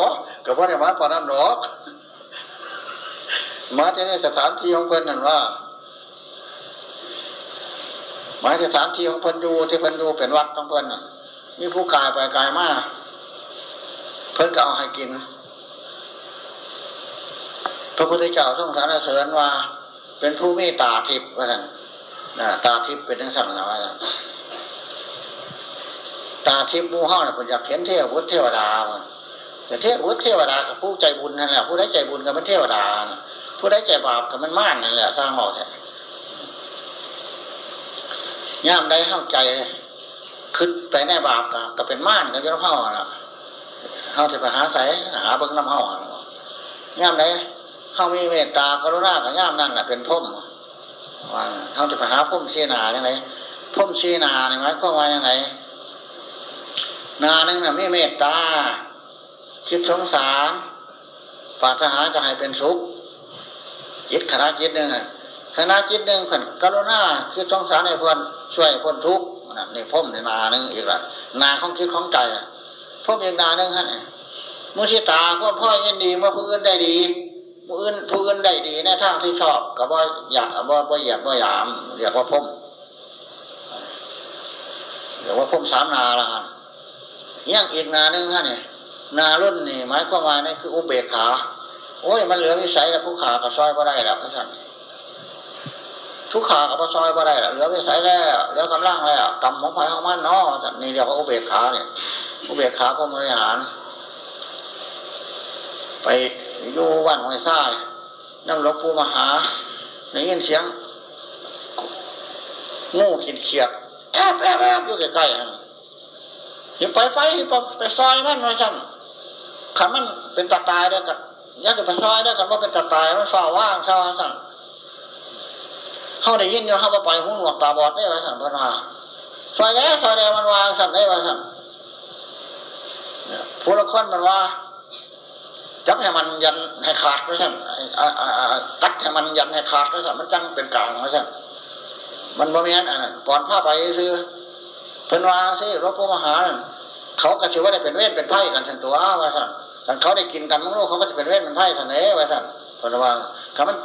กับว่าเนี่ยมาปานั้นหรอกมาที่นี่สถานที่ของเพิ่อนนั่นว่าหมายสถานที่ของเพิ่อนอยู่ที่เพิ่อนอยู่เป็นวัดของเพิ่อนน่ะมีผู้กายไปกายมา เพิ่นก็เอาให้กิน พระพุทธเจ้าทรงสรรเสริญว่า เป็นผู้มีตาทิพย์ว่าท่นตาทิพย์เป็นทั้งสั่งนะว่าตาทิพย์มูห้าเนี่ยผมอยากเห็นเทวุฒิเทวดาแต่เทวุฒิเทวดากับผู้ใจบุญนั่นแหละผู้ได้ใจบุญกับมันเทวดา ผู้ได้ใจบาปกับมันม่านนั่นแหละสร้างหอกแท้ย่ามได้เข้าใจคึดไปในบาปก็เป็นม่านกันจะเข้าอะ เขาที่ไปหาใส่หาเบิ้งน้ำเข้าย่ามได้เขามีเมตตากรุณากับย่ามนั่นแหละเป็นพุ่มว่าเขาที่ไปหาพุ่มชีนาอย่างไรพุ่มชีนาเนี่ยไหมายความว่าอย่างไรนาหนึ่งน่ะมีเมตตาคิดสงสารปรารถนาจะให้เป็นสุขจิตขณะจิตหนึ่งขณะจิตหนึ่งผันกรุณาคิดสงสารให้เพื่อนช่วยพ้นทุกข์นี่พุ่มในนาหนึ่งอีกละนาของคิดของใจ พ่มอีกนานึ่งฮะมุทิตาพ่อพ่อยินดีเมื่อผู้อื่นได้ดีผู้อื่นผู้อื่นได้ดีในทางที่ชอบกับว่าอยากว่าว่าอยากว่าหยามเรียกว่าพ่มเรียกว่าพ่มสามนาละกันยังอีกนาหนึ่งฮะเนี่ยนารุ่นนี่หมายความว่านี่คืออุเบกขาโอ้ยมันเหลือวิสัยแล้วผู้ขากับซอยก็ได้แล้วท่านทุกขากับซอยก็ได้แล้วเหลือวิสัยแล้วเหลือกำลังแล้วกำของไฟของมันเนาะนี่เรียกว่าอุเบกขาเนี่ย อุเบกขาก็บริหาร ไปอยู่วันหอยซ่านั่งหลวงปู่มหาในยินเสียงงูกินเขียดแอบแอบแอบอยู่ใกล้ๆอย่าไปไปไปซอยมันไว้สั่นขันมันเป็นตาตายได้กันยักษ์ไปซอยได้กันว่าเป็นตาตายมันฝ้าว่างช่าสั่นเขาได้ยินอยู่เขาไปหูหนวกตาบอดได้ไว้สั่นพนาซอยแล้วซอยแล้วมันวางสั่นได้ไว้สั่น ผู้ละคนมันว่าจับให้มันยันให้ขาดไว้สั่นกัดให้มันยันให้ขาดไว้สั่นมันจังเป็นกลางไว้สั่นมันบ่มีอันนั้นก่อนผ้าไปคือเป็นว่าสิรบพวมหาเขาก็ถือว่าได้เป็นเว้นเป็นไพ่กันทันตัวว่าสั่นแต่เขาได้กินกันมั้งลูกเขาก็จะเป็นเว้นเป็นไพ่ทันเอ๋ว่าสั่นเป็นว่าคำมัน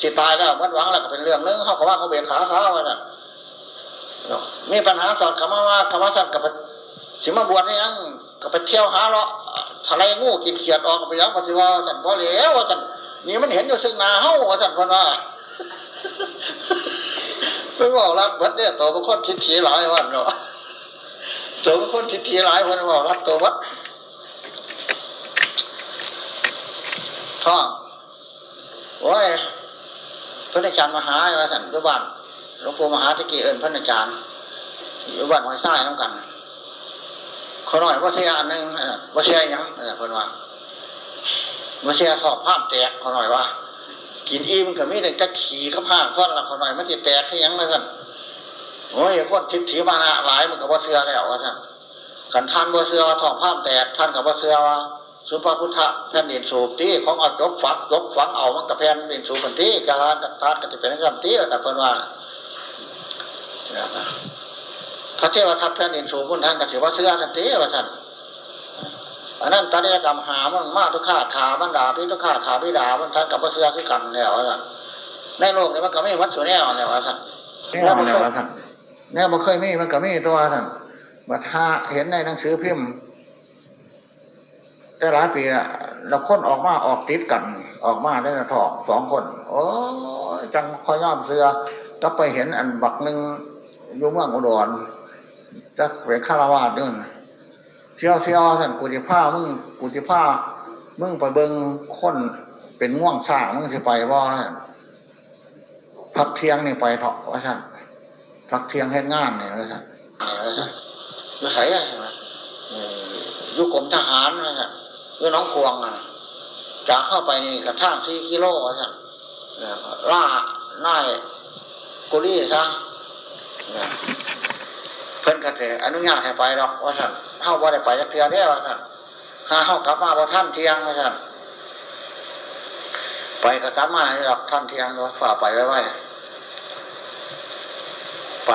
สิตายแล้ววัดหวังแล้วก็เป็นเรื่องนึงเขาก็ว่าเขาเบียดขาเขาว่าสั่นมีปัญหาสอนคำว่าคำว่าสั่นกับ สิมาบวชนี่ยังก็ไปเที่ยวหาเลาะทะเลงูกินเขียดออกไปยังปฏิวัติสั่นพอเหลวว่าสั่นนี่มันเห็นอยู่ซึ่งนาเฮ้าว่าสั่นคนว่าเป็นว่ารัดเบิดเนี่ยตัวเป็นคนทิศทีหลายวันเนาะตัวเป็นคนทิศทีหลายวันว่ารัดตัววัดท่องโอ้ยพระอาจารย์มหาว่าสันยุบันหลวงปู่มหาตะกี้เอิญพระอาจารย์ยุบันหอยไส้น้ำกัน เขาหน่อยว่าเสียอันนึงว่าเสียยังคนว่าว่าเสียสอบภาพแตกเขาหน่อยว่า กินอิ่มกับมีแต่จะขี่ข้าผ้าข้อนละเขาหน่อยมันจะแตกให้ยังเลยท่านโอ้ยคนทิพย์ถีมานะหลายมันกับว่าเสือแล้วว่าท่านขันท่านว่าเสือว่าทองผ้าแตกท่านกับว่าเสือว่าสุภาพุทธะแผ่นดินสูบที่ของเอาจบฝักจบฝังเอามันกับแผ่นดินสูบเป็นที่การานกับทานก็จะเป็นเรื่องที่แต่เพิ่นว่าพ ระเทวทัตแผ่นดินสูงพุ่นท่านกับสิว่าเสื้อทันทีว่าท่านอันนั้นตอนนี้กรรมหามันมากทุกข้าขามันด่าพี่ทุกข้าขาพี่ด่ามันท่านกับว่าเสื้อคือกันแล้วว่าท่านในโลกนี้มันก็ไม่วัดสุแนวเนี่ยว่าท่านแนวแล้วว่าท่านแนวมันเคยมีมันก็มีตัวท่านบัดถ้าเห็นในหนังสือพิมพ์แต่หลายปีละเราค้นออกมาออกติดกัน ออกมาได้นะทองสองคน โอ้ยจังคอยย่อมเสือก็ไปเห็นอันบักหนึ่งอยู่เมืองอุดร จะเป็นฆราวาสด้วยนะเชี่ยวเชี่ยวท่านกุจิผ้ามึงกุจิผ้ามึงไปเบิงคนเป็นง่วงซ่ามึงจะไปว่าพักเที่ยงนี่ไปเถอะว่าท่านพักเที่ยงเฮ็ดงานเนี่ยว่าท่านอยู่ใส่ใช่ไหมอยู่กรมทหารนะฮะอยู่น้องควงอะจากเข้าไปนี่กระทั่งที่กิโลว่าท่านล่าหน้ากุลีซะ เพิ่นกระเถอนุญาตให้ไปหรอกว่าท่านเข้าว่าได้ไปจะเพียได้ว่าท่านหาเข้ากลับมาพอท่านเที่ยงว่าท่านไปก็กลับมาหรอกท่านเที่ยงก็ฝ่าไปไว้ไว้ไป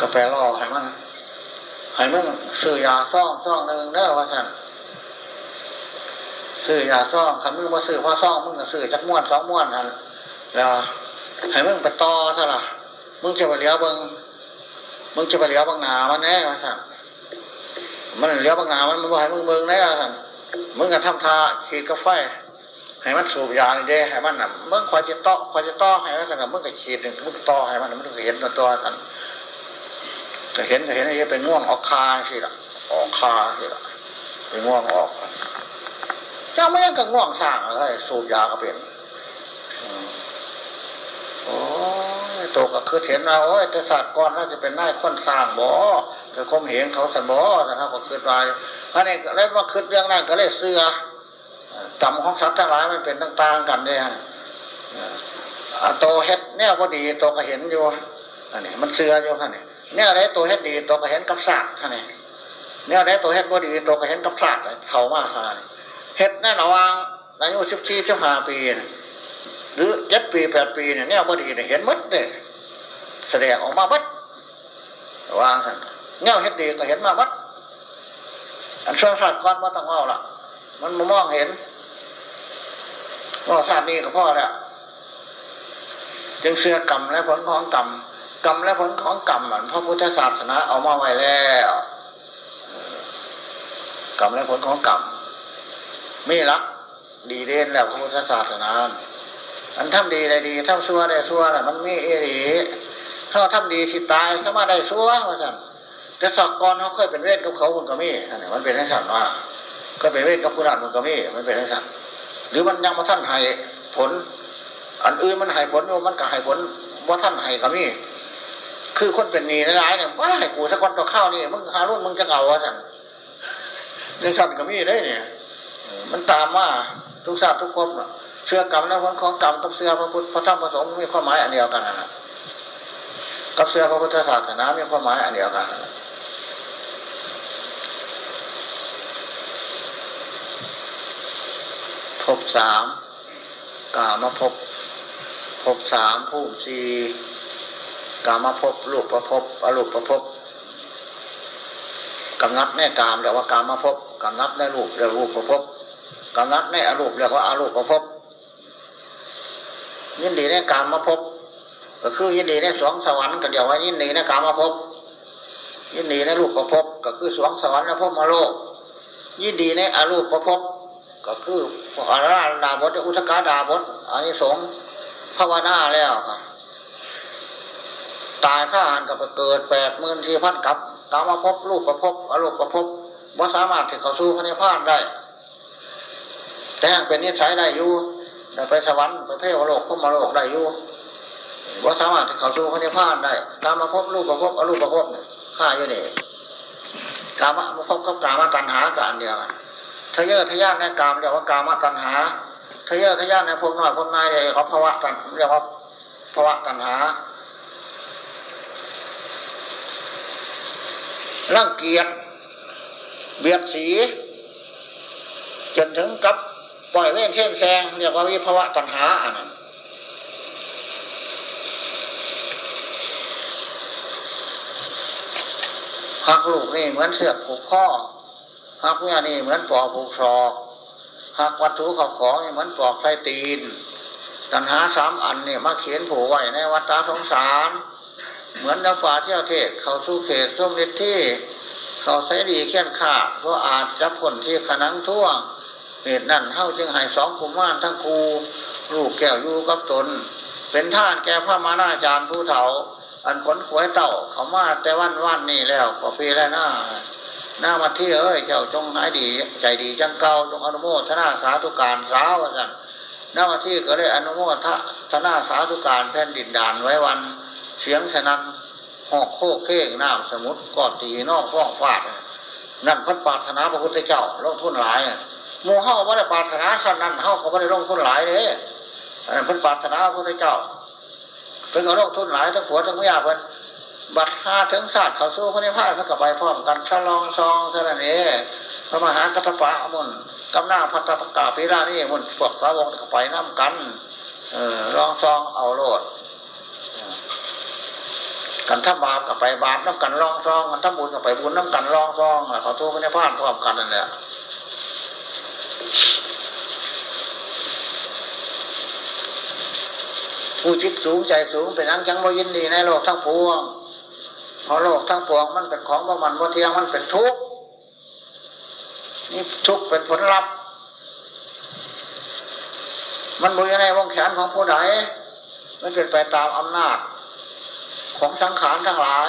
กาแฟรอให้มันให้มึงซื้อยาซ่องซ่องหนึ่งเด้อว่าท่านซื้อยาซ่องคันมึงมาซื้อพ่อซ่องมึงก็ซื้อจักม้วนสองม้วนท่นแล้วให้มึงไปต่อเท่าไหร่มึงจะไปเลี้ยวเบิง มึงจะไปเลี้ยวบางนามันแน่ว่าท่านมันเลี้ยวบางนามันมันบอกให้มึงเบิงแน่ว่าท่นมึงก็ทำทาฉีดกาแฟให้มันสูบยาเด้ให้มันน่ะมึงคอยจะต่อคอยจะต่อให้มันน่ะมึงก็ฉีดหนึ่งมึงต่อให้มันมันเห็นตัวตัวท่นก็เห็นก็เห็นไอ้เป็นง่วงออกคาสิล่ะออกคาสิล่ะเป็นง่วงออกเจ้าไม่ยังกับง่วงสร้างเลยสูบยาก็เป็นโอ้ ตัวก็คือเห็นว่าโอ้ยแต่ศาสตร์ก่อนน่าจะเป็นนายคนสร้างบ่แต่คมเห็นเขาสันบ่แต่ถ้าก็คือไปอันนี้ก็เลยว่าคือเรื่องนั้นก็เลยเสือกรรมของสัตว์ทั้งหลายมันเป็นต่างๆกันเนี่ยโตเฮ็ดเนี่ยพอดีโตก็เห็นอยู่อันนี้มันเสืออยู่ค่ะนี่ยเนี่ยได้ตัวเฮ็ดดีตัวก็เห็นกับศาสตร์ค่ะนี่ยเนี่ยได้ตัวเฮ็ดพอดีตัวก็เห็นกับศาสตร์เขามาค่ะเฮ็ดแน่นอนอายุสิบสี่สิบห้าปีหรือเจ็ดปีแปดปีเนี่ยเนี่ยพอดีเนี่ยเห็นมัดเลย แสดงออกมาวัดวางท่านเนี่ยเฮ็ดดีก็เห็นมาวัดอันช่วงศาสตร์ก้อนว่าต้องเอาละมันมองเห็นว่าศาสตร์นี้กับพ่อแล้วจึงเชื่อกรรมและผลของกรรมกรรมและผลของกรรมเหมือนพระพุทธศาสนาเอามาไว้แล้วกรรมและผลของกรรมไม่ละดีเด่นแล้วพระพุทธศาสนาอันทำดีได้ดีทำชั่วได้ชั่วแหละมันมีเอรี ถ้าทำดีสิตายสามารถได้ชั่วว่าสั่นแต่สักกรเขาเคยเป็นเวทกับเขาคนก็มีอันนี้มันเป็นให้สั่นว่าก็เป็นเวทกับผู้นั้นมันก็มีมันเป็นให้สั่นหรือมันยังมาท่านให้ผล อันอื่นมันให้ผลมันก็ให้ผลว่าท่านให้ก็มีคือคนเป็นนีร้ายเนี่ยว่าให้กูสักคนต่อข้าวนี่มึงหารุ่นมึงจะเอาวะสั่นเรื่องสั่นก็มีได้เนี่ย มันตามว่าทุกศาตร์ทุกภพเสื้อกรรมและผลของกรรมกับเสื้อพระพุทธพระธรรมพระสงฆ์มีความหมายอันเดียวกันนะ กับเสื้อพระพุทธศาสนามีความหมายอันเดียวกันพบสามกามาพบพบสามผู้สี่กามาพบรูปประพบอรูปประพบกำนับแน่กามเรียกว่ากามาพบกำนับแน่รูปเรียกรูปประพบกำนับแน่อรูปเรียกว่าอารูปประพบยินดีแน่กามมาพบ ก็คือยินดีในสวงสวรรค์ก็เดียวว่ายินดีในกามาพบยินดีในรูปประพบก็คือสวงสวรรค์และพบมาโลก ยินดีในอรูปประพบก็คืออาราดาบดอุตกาดาบดอันนี้สงภาวนาแล้วตายข้าหันกับเกิดแปดหมื่นที่พันกับตามมาพบรูปประพบอรูปประพบว่าสามารถถึงเขาสู้พระนิพพานได้ แต่เป็นนิสัยได้อยู่ไปสวรรค์ไปเทวโลกพมโลกได้อยู่ ว่าสามารถเขาสู้พระนิพพานได้ตามมาพบรูปประพบอรูปประพบข้าอยู่นี่กามาพบกับกามาตัณหากันเดียวทะเยอทะยานในกามเรียกว่ากามาตัณหาทะเยอทะยานในพวกน้อยพวกนายเรียกว่าภาวะตัณเรียกว่าภาวะตัณหาร่างเกียรติเบียดสีจนถึงกับปล่อยเว้นเช่นแซงเรียกว่าวิภาวะตัณหาอันนั้น หักลูกนี่เหมือนเสือกผูกข้อหักเมียนี่เหมือนปอกผูกศอกหักวัตถุเขาของนี่เหมือนปอกไส้ตีน ตัณหาสามอันเนี่ยมาเขียนผูไว้ในวัฏฏะสงสาร เหมือนนักป่าเที่ยวเทศเขาสู้เขตส้มฤทธิ์ที่เขาใช้ดีเขี้ยนขาดเพราะอาจจะผลที่ขนังท่วงเหตุนั้นเท่าจึงให้สองกุมารทั้งครูลูกแก้วอยู่กับตน เป็นท่านแก่พระมานาจารย์ผู้เฒ่า อันขนขวยเต่าเขามาแต่วันวันนี่แล้วก็ปีแล้วหน้าหน้ามาที่เอ้ยเจ้าจงหายดีใจดีจังเก่าจงอนุโมทนาสาธุการสาวสันหน้ามาที่ก็เลยอนุโมทนาสาธุการแผ่นดินด่านไว้วันเสียงฉะนั้นหอกโคกเข่งน้ำสมุดกอดตีนอกฟ้องฟาดนั่นพันปารถนาพระพุทธเจ้าลงทุนหลายหมูเฮาไม่ได้ปารถนาสั้นนั้นเฮาก็ไม่ได้ลงทุนหลายเลยอันนั้นพิ่นปารถนาพระพุทธเจ้า เพิ่นก็ลงทุนหลายทั้งผัวทั้งเมียเพิ่นบัตรห้าถึงศาสตร์เขาสู้พระนิพพานเพิ่นก็ไปพร้อมกันฉลองซองเท่านั้นเองพระมหากัตปะมุนกำนาพัตตปกาปิรานี่มุนพวกพระวงศ์ก็ไปน้ำกันเออลองซองเอาโลดกันถ้าบาปกับไปบาปน้ำกันรองซองกันถ้าบุญกับไปบุญน้ำกันรองซองเขอโทษพระนิพพานพร้อมกันนั่นแหละ ผู้จิตสูงใจสูงเป็นอังจังว่ยินดีในโลกทั้งปวงเพราะโลกทั้งปวงมันเป็นของว่ามันว่าเทียงมันเป็นทุกข์นี่ทุกข์เป็นผลลัพธ์มันบุญในวงแขนของผู้ใดมันเป็นไปตามอำนาจ ของสังขารทั้งหลาย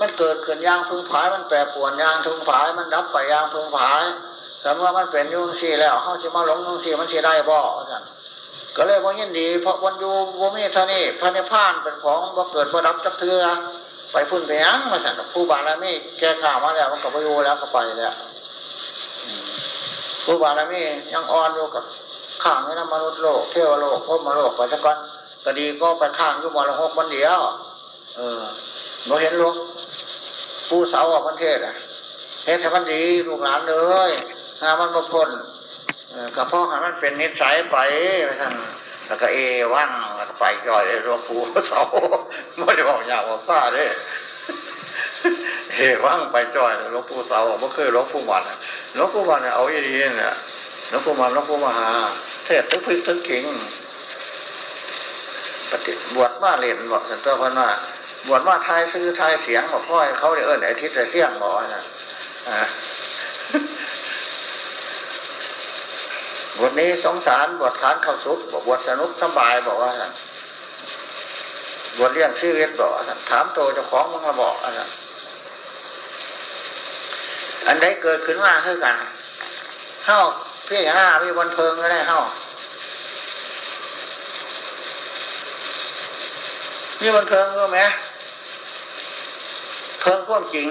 มันเกิดขึ้นย่างพึงผาย มันแปรปวนย่างพึงผาย มันดับไปย่างพึงผายแต่เมื่อมันเป็นยุ่งสีแล้วเขาจะมาหลงยุ่งสีมันสีได้บ่กัน ก็เลยว่ายินดีเพราะวันอยู่บ่มีเท่านี้พระนิพพานเป็นของว่าเกิดว่าดับจักเทือไปพุ่นไปยังมาสั่นผู้บาลามีแก้ข่าวมาแล้วมันก็ไปอยู่แล้วก็ไปแล้วผู้บาลามียังอ่อนอยู่กับข้างนี้นะมนุษย์โลกเทวโลกพมโลกไปสักก่อนก็ดีก็ไปข้างอยู่มรหกวันเดียว เออเราเห็นลูกผู้สาวออกประเทศอะเฮ็ดให้มันดีลูกหลานเลยหามันมาพ้น กับพ่อหามันเป็นนิสัยไปท่านแล้วก็เอว่างแล้วก็ไปจ่อยหลวคูเสาไม่ได้บอกอยากบอกซาเด้เอว่างไปจ่อยหลวงปู่เสาเมื่อคืนหลวงปู่มันหลวงปู่มันเอาอีดีเนี่ยหลวงปู่มันหลวงปู่มหา เทศทึกพึกทึกขิงปฏิบวชมาเรียนบอกสันตัวพันว่าบวชมาทายซื้อทายเสียงบอกพ่อเขาเอิญไอ้ทิศไอ้เสียงบอกนะ บทนี้สงสารบทฐานเข้าสุขบอกบทสนุกสบายบอกว่าบทเรื่องชีวิตบอกถามโตเจ้าของมึงมาบอกอะไรอันใดเกิดขึ้นมาคือกันเข้าพี่หน้าพี่บนเพลิงก็ได้เข้านี่บนเพลิงก็ไหมเพิ่งความจริง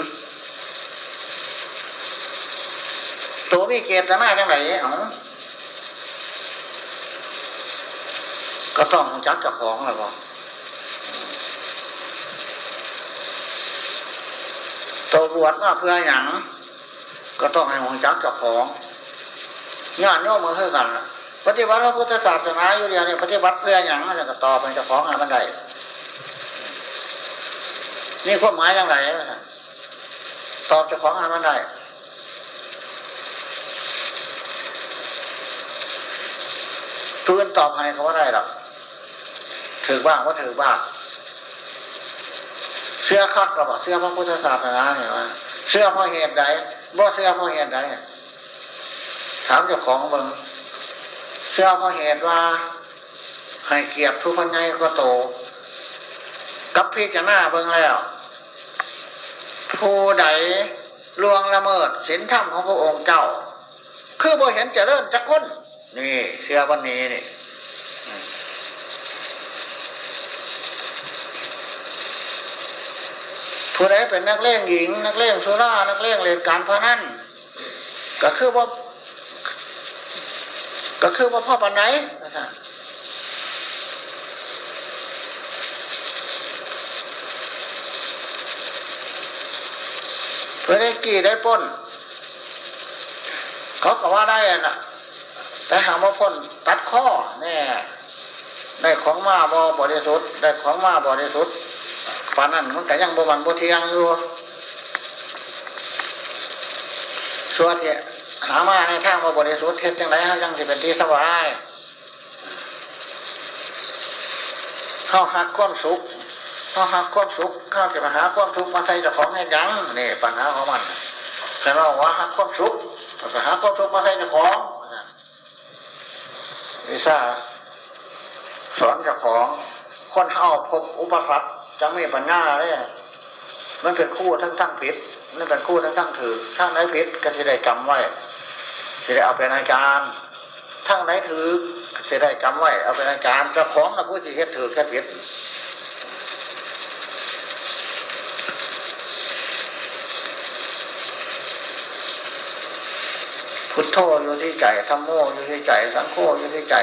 ตัวมีเกตนาจังไหนอ๋อ ก็ต้องจักกับของอะไรบ่ตัวบวชมาเพื่ออย่างก็ต้องให้หงจักกับของ งานย่มือเท่ากันปฏิบัติพระพุทธศาสนาอยู่เดียวนี่ยปฏิบัติเพื่ออย่างนั้นก็ต่อไปจะของอะไรมันได้นี่ความหมายอย่างไรตอบเจ้าของอ่านมันได้ตัวอื่นตอบให้เขาว่าได้หรอก ถือบ้างว่าถือบ้างเสื้อคักกระบอกเสื้อพระพุทธศาสนาเนี่ยว่าเสื้อพราะเหตุใดบ่เสื้อพราะเหตุใดถามเจ้าของมึงเสื้อพราะเหตุว่าให้เกียรติทุกคนไงก็โต กับพี่จะหน้าเบิ่งแล้ว ผู้ใดล่วงละเมิดศีลธรรมของพระองค์เจ้า คือบ่เห็นเจริญจักคนนี่เชื่อวันนี้นี่ ผู้ใดเป็นนักเล่งหญิง นักเล่งสุรานักเล่งเล่นการพนันก็คือว่าก็คือว่าพ่อปันไหนนะครับเพื่อได้กี่ได้ป้น เขาก็ว่าได้น่ะ แต่หาว่าพ้นตัดข้อแน่ได้ของมาบ่บริสุทธิ์ได้ของมาบริสุทธิ์ ปานนั้นมันแต่ยังบวันบเทียงอยู่สวดเนี่ยหามาในทางมาบริสุทธิ์เท็จจังไรเขาจังสิเป็นที่สบายเข้าหักความสุขเข้าหักความสุขเข้าจะมาหาความทุกข์มาใส่เจ้าของให้ยังนี่ปัญหาของมันแต่เราว่าหักความสุขไปหาความทุกข์มาใส่เจ้าของวิชาสอนเจ้าของคนเข้าพบอุปสรรค จังไม่ปัญญาเลยมันเป็นคู่ทั้งทั้งผิดนั่นเป็นคู่ทั้งทั้งถือทั้งไหนผิดก็จะได้จำไว้จะได้เอาเป็นอาจารย์ทั้งไหนถือจะได้จำไว้เอาเป็นอาจารย์จ้าของนะผู้ที่เฮ็ดถือแค่ผิดพุทโธอยู่ที่ใจธรรมโมอยู่ที่ใจ สังโฆอยู่ที่ใจ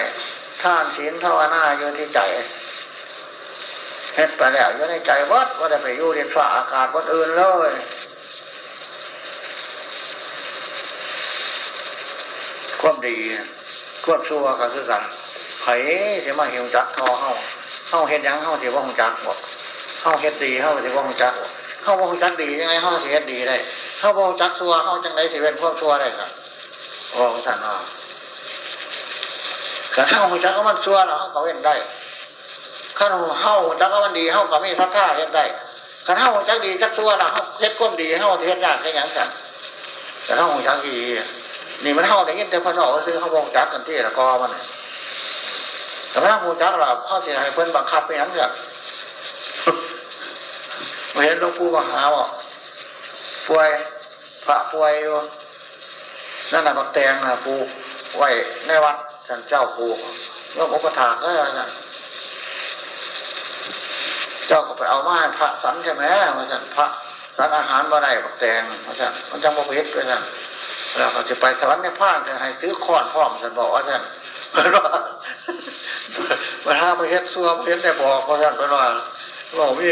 ท่านศีลภาวนาอยู่ที่ใจ เฮ็ดไปแล้วอยู่ในใจวัดว่าจะไปอยู่เรียนฝ่าอากาศวัดอื่นเลยความดีความชั่วก็คือกันไผ่จะมาหิวจักทอเฮาเฮาเฮ็ดยังเฮาสิว่าหงจักบอกเฮาเฮ็ดดีเฮาสิว่าหงจักบอกเฮาว่าหงจักดียังไงเฮาสิเฮ็ดดีได้เฮาบ่หงจักชั่วเฮาจังไดสิเป็นพวกชั่วได้ครับโอ้ท่านว่าแต่เฮาหงจักก็มันชั่วแล้วเฮาก็เว้นได้ ขันเฮาจักวันดีเฮาก็มีศรัทธาเฮ็ดได้ขันเฮาจักดีจักชั่วแล้วเฮาเฮ็ดก้มดีเฮาเฮ็ดยากแค่หยังกันแต่เฮาจักดีนี่มันเฮาได้ยินแต่พนอกซื้อเฮาบ่จักกันที่ละกอมันแต่พระฮูจักล่ะเฮาสิให้เพิ่นบังคับไปยังเนี่ยมาเห็นหลวงปู่มหาบอกป่วยพระป่วยอยู่นั่นน่ะบักแตงน่ะปลูกไว้ในวัดท่านเจ้าปลูกแล้วอุปถากก็นั่น เจ้าก็ไปเอามาให้พระสันใช่ไหมมาสั่นพระสันอาหารมาได้บักแตงมาสั่นมันจังบ่เพชรไปสั่นแล้วก็จะไปสวรรค์ในพานจะให้ซื้อคอนพร้อมสั่นบอกว่าสั่นเพิ่นว่ามาถ้าไปเฮ็ดซัวไปเฮ็ดได้บอกว่าสั่นเพิ่นว่าบอกมี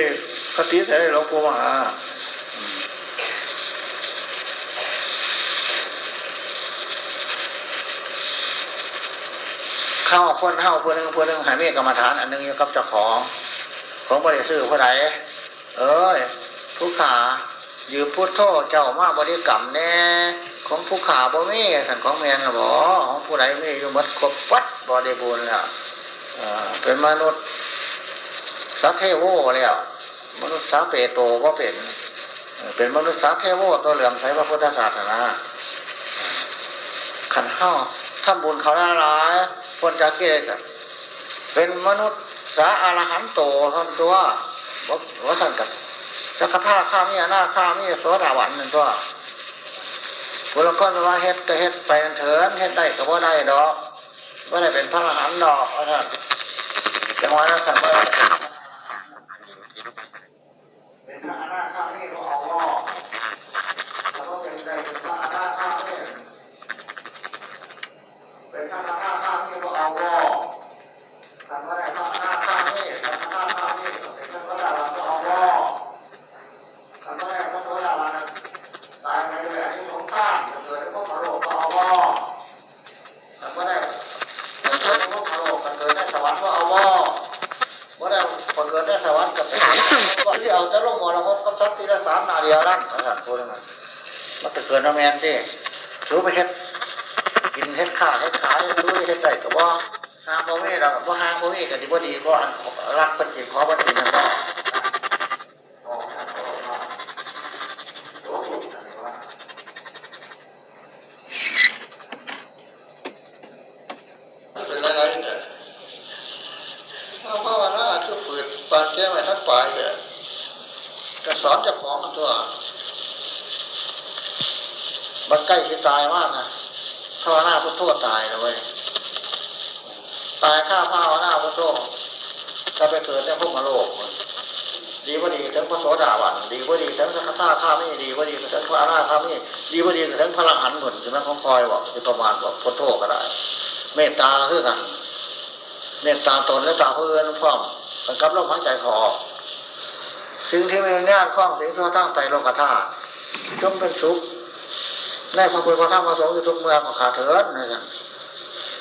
คติแต่หลวงปู่มหาเข้าคนเข้าเพื่อนึงเพื่อนหนึ่งหายเมฆกรรมฐานอันหนึงอยู่กับเจ้าของ ของบริสุทธิ์ผู้ใดเอ้ยผู้ขายืมพุทโธเจ้ามาบริกรรมแน่ของผู้ขาบ่มีสันของเมียนหรอของผู้ใดมีอยู่หมดครบวัดบริบูรณ์แล้วเป็นมนุษย์สัพเทโวแล้วมนุษย์สัพเปโตก็เป็น เป็นมนุษย์สัพเทโวตัวเหลื่อมใช้พระพุทธศาสนาขันห้าทำบุญเขาละลายพ้นจากกิเลสเป็นมนุษย์ สาอารหันโตท่านตัวว่าว่าสั่นกับสักท่าข้ามีหน้าข้ามีโสดาวันนั่นตัวบุรุษก็ว่าเฮ็ดก็เฮ็ดไปเถินเฮ็ดได้ก็ว่าได้ดอกว่าได้เป็นพระอรหันต์ดอกว่าท่านจังหวะนั้นสั่นว่าเป็นพระอนาคามีก็เอาล่อแล้วก็เป็นได้เป็นพระอนาคามีเป็นพระอนาคามีก็เอาล่อ ทำก็ได้ข้าข้าข้านี่ทำข้าข้านี่เป็นข้าข้าเราก็เอาล่อทำก็ได้ข้าข้าเราตายไปเลยอันนี้สงสารเกิดในพวกมโรคก็เอาล่อทำก็ได้เกิดในพวกมโรคเกิดในสวรรค์ก็เอาล่อว่าได้ พอเกิดในสวรรค์กับก่อนที่เอาจะลงมรณะกับสัตว์ทีละสามนาเดียวนั่นอาจารย์พูดง่ายมันจะเกิดน้ำแมนที่รู้ไปเฮ็ดกินเฮ็ดข้าเฮ็ดขายรู้ไปเฮ็ดได้ก็บ่หางโมเม่เราว่าห้างโมเม่ก็ดีบ่ดีเพราะอันรักเป็นสิ่งขอบันทินนั่นก็เป็นอะไรเนี่ยเอาภาวนาคือเปิดปานแก้ไว้ทั้งปลายเลยจะสอนเจ้าของมันตัวมันใกล้ที่ตายมากนะภาวนาพุทโธตายนะเว้ย ตายข้าพาวหน้าพระโต ถ้าไปเกิดในพวกมโลก ดีว่าดีถึงพระโสดาบันดีว่าดีถึงสักข้าข้าไม่ดีว่าดีถึงพระอนาคามีดีว่าดีถึงพระอรหันต์หนุนใช่ไหมของคอยบอกประมาณบอกพุทโธก็ได้ เมตตาคือกันเมตตาตนและตาเพื่อนพร้อมกันกับลมหายใจขอออกสิ่งที่มีญาติข้องสิ่งทั่วทั้งใจโลกธาตุจงเป็นสุขในพระพุทธธรรมพระสงฆ์ทุกเมืองขาเถิดนะครับ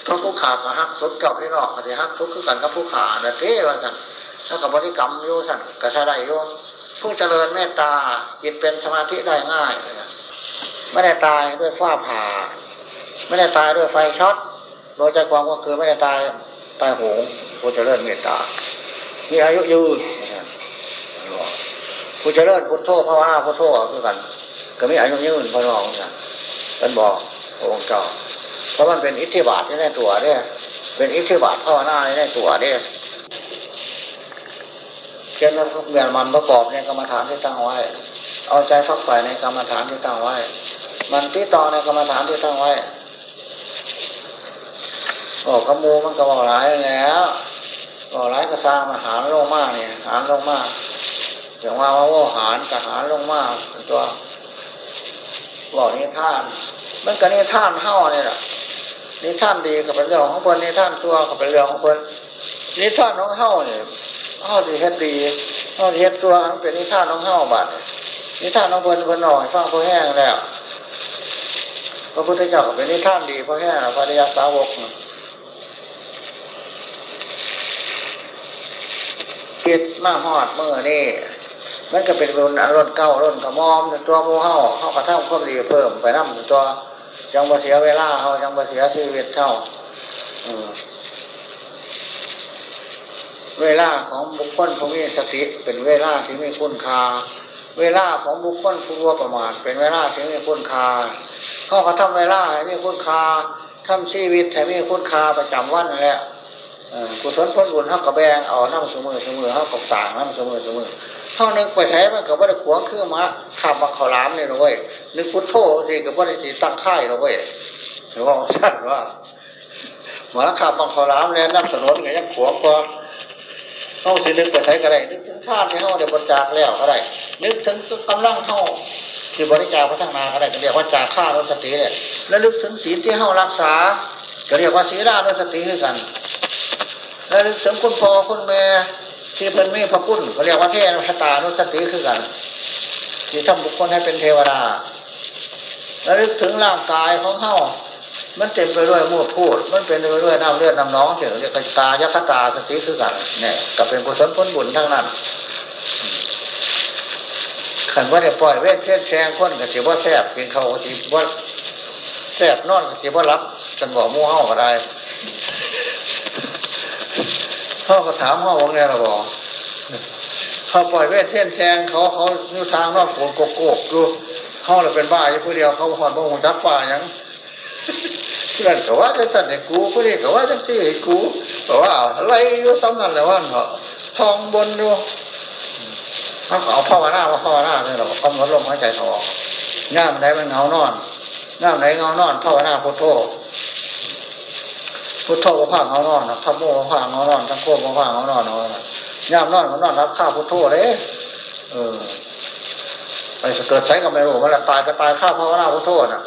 ต้องผู้ขามาฮักสุดเก่าพี่นอกที่ฮักสุดคือกันกับผู้ขาเนี่ยเท่ว่าสั่นถ้ากับบริกรรมโยสันกระชาไดโยผู้เจริญเมตตาจิตเป็นสมาธิได้ง่ายไม่ได้ตายด้วยฟ้าผ่า ไม่ได้ตายด้วยไฟช็อตโดยใจความก็คือไม่ได้ตายตายโหงผู้เจริญเมตตามีอายุยืนผู้เจริญพุทโธพระวนาพุทโธคือกัน ก็มีอายุยืนพระรองกันเป็นบอกองค์เจ้า เพราะมันเป็นอิทธิบาทที่ในตัวเนี่ยเป็นอิทธิบาทภาวนาในตัวเนี่ยเช่นนั้นเมียนมันประกอบในกรรมฐานที่ตั้งไว้ เอาใจฟักใฝ่ในกรรมฐานที่ตั้งไว้ มันที่ต่อในกรรมฐานที่ตั้งไว้บอกขมูมันก็บอกหลายแล้วบอกหลายกระซ่างมาหารลงมากเนี่ยหารลงมากอย่างว่าว่าหารกับหารลงมากตัวบอกนี่ท่าน มันก็นี่ท่านเท่าเนี่ยแหละ นี่ท่านดีกับเป็นเรื่องของคนนี่ท่านตัวกับเป็นเรื่องของคนนี่ท่านของเท่าเนี่ยเท่าที่เฮ็ดดีเท่าเฮ็ดตัวมันเป็นนี่ท่านของเท่าบัดนี่ท่านของคนคนหน่อยฟังพอแห้งแล้วพระพุทธเจ้าก็เป็นนี่ท่านดีพอแห้งพระริยาสาวกคิดมาหอดเมื่อนี่มันก็เป็นรุ่นรุ่นเก้ารุ่นกระมอมตัวมูเฮาเฮากระทั่งความดีเพิ่มไปนั่นตัว ยังบ่เสียเวลาเฮายังบ่เสียชีวิตเท่าเวลาของบุคคลผู้มีสติเป็นเวลาที่มีคุณค่าเวลาของบุคคลผู้รู้ประมาทเป็นเวลาที่มีคุณค่าเขาก็ทำเวลาให้มีคุณค่าทำชีวิตให้มีคุณค่าประจำวันนั่นแหละกุศลพ้นบุญเขากระแบงเอาน้ำสมือสมอเขากระสางน้ำสมือสมอ เขานึกไปใช้มันกับว่าได้ขวงคือมาขับมาขอล้ามเลยนะเว้ยนึกพุทโธสิกับว่าได้สีตั้งค่ายนะเว้ยหรือว่าสั้นว่าหมาขับมาขอล้ามแล้วน้ำสนนไงยังขวงพอเขาสินึกไปใช้ก็ได้นึกถึงท่านที่เขาเดี๋ยวบริจาคแล้วก็ได้นึกถึงกำลังเขาที่บริจาคพัฒนาก็ได้ก็เรียกว่าจาค่ารสติเลยแล้วนึกถึงศีลที่เขารักษาก็เรียกว่าศีลารสติคือกันแล้วนึกถึงคุณพ่อคุณแม่ ที่เป็นมีพระคุณเขาเรียกว่าเทวตานุสติคือกันที่ทำบุคคลให้เป็นเทวดาแล้วนึกถึงร่างกายของเขามันเต็มไปด้วยมูดพูด มันเป็นไปด้วยน้ำเลือดน้ำน้องเสียเรียกตายัคตาสติคือกันเนี่ยกับเป็นกุศลพ้นบุญทั้งนั้นขันว่าได้ปล่อยเวทเช่นแชงคนกับเสียว่าแสบกินเขาสีว่าแสบนอนกับเสียว่ารับฉันบอกมู่เห่าก็ได้ พ่อก็ถามพ่อวงเนี่ยเราบอกเขาปล่อยเวทเช่นแชงเขาเขานิ้วทางนอกฝนโกโกกดูเขาเราเป็นบ้าอยู่ผู้เดียวเขาหอดบ่งจับป่าอย่างเพื่อนก็ว่าจะสั่นให้กูผู้นี้ก็ว่าจะซี่ให้กูแต่ว่าอะไรอยู่ซ้ำนั่นแหละว่าเหรอทองบนดูเขาเอาพ่อวนาว่าพ่อวนาเนี่ยเรากำหนดลมหายใจถอดง่ามไหนมันเงานอนง่ามไหนเงานอนพ่อวนาพุทโธ พุทโธก็ผ้าเงานอนนะข้าโม่ผ้าเงานอนทั้งโค้งผ้าเงานอนนอนย่ามนอนก็นอนรับข้าพุทโธเลยเออไปเกิดใช้กับไม่รู้มันละตายก็ตายข้าพระวนาพุทโธน่ะ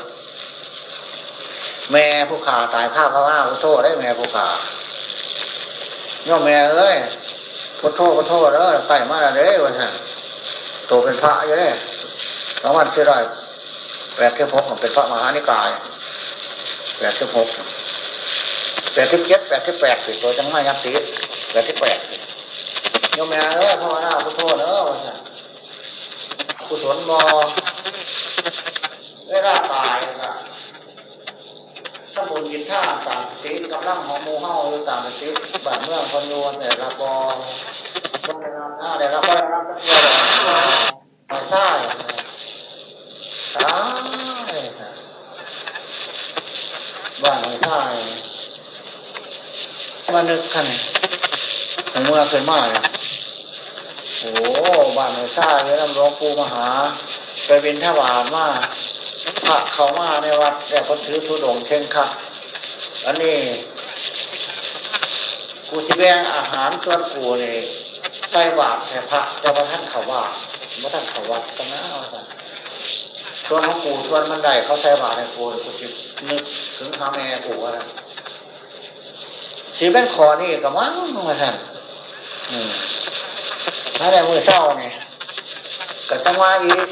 แม่ผู้ขาตายข้าพระวนาพุทโธได้แม่ผู้ขาย่อแม่เอ้ยพุทโธพุทโธเด้อไต่มาเด้อวันนั้โตเป็นพระอยู่เนี่ยสองวันเชื่อได้แปดเที่ยวพกเป็นพระมหานิกายแปดเที่ยวพก แปดที่เจ็ดแปดที่แปดสิตัวจังไม่ยักษ์ตีแปดที่แปดโยมแม่เอ้ยพ่อหน้าพุทโธเนอะกุศลบอเวลาตายนะถ้าบุญกินท่าต่างสีกำลังของมูเฮาหรือต่างสีบ้านเมืองคนโยนแต่ละบอต้องได้รับหน้าได้รับได้รับตะเกียบไม่ใช่ตายบ้านไม่ใช่ มานึกขันของเมื่อเคยมาเลยโอ้บ้านไม่ใช่เลยน้ำหลวงปูมหา ไปบินทบาทมาพระเขามาในวัดแต่คนถือทุดงเช่นครับอันนี้กูจะแบ่งอาหารส่วนกูนี่ใส่บาตรแต่พระจะมาท่านเขาว่ามาท่านเขาวัดกันนะเอาสัส่วนของกูส่วนมันได้เขาใส่บาตรในกูกูจะนึกถึงพ่อแม่กูว่า สีเป็นคอนี่กับมั้งมาท่นอืมถ้าได้มือเศร้าเนี่ยก็จะมาอีก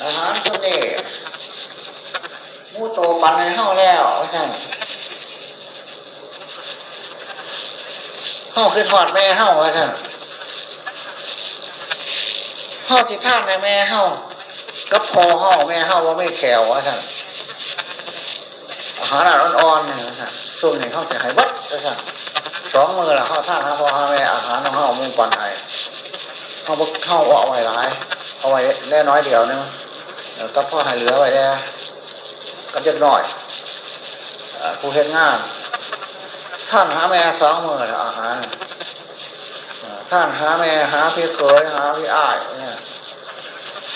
อาหารคนนี้มูโตปันในห้าแล้วใช่ห้าคือถอดแม่ห้าใช่ห้าที่ท่านในแม่ห้าก็พอเห่าแม่เห่าว่าไม่แขววะท่าน อาหารอ่อนๆเนี่ยท่านช่วงนี้เขาจะให้บัดท่านสองมือละเข้าท่านหาพ่อหาแม่อาหารของเห่ามุ่งปันไทยเขาบกเข้าเอาไว้หลายเอาไว้แน่น้อยเดียวนึงก็พ่อให้เหลือไว้แน่ก็จะน้อยผู้เห็นงานท่านหาแม่สองมือละอาหารท่านหาแม่หาพี่เขยหาพี่อ้ายเนี่ย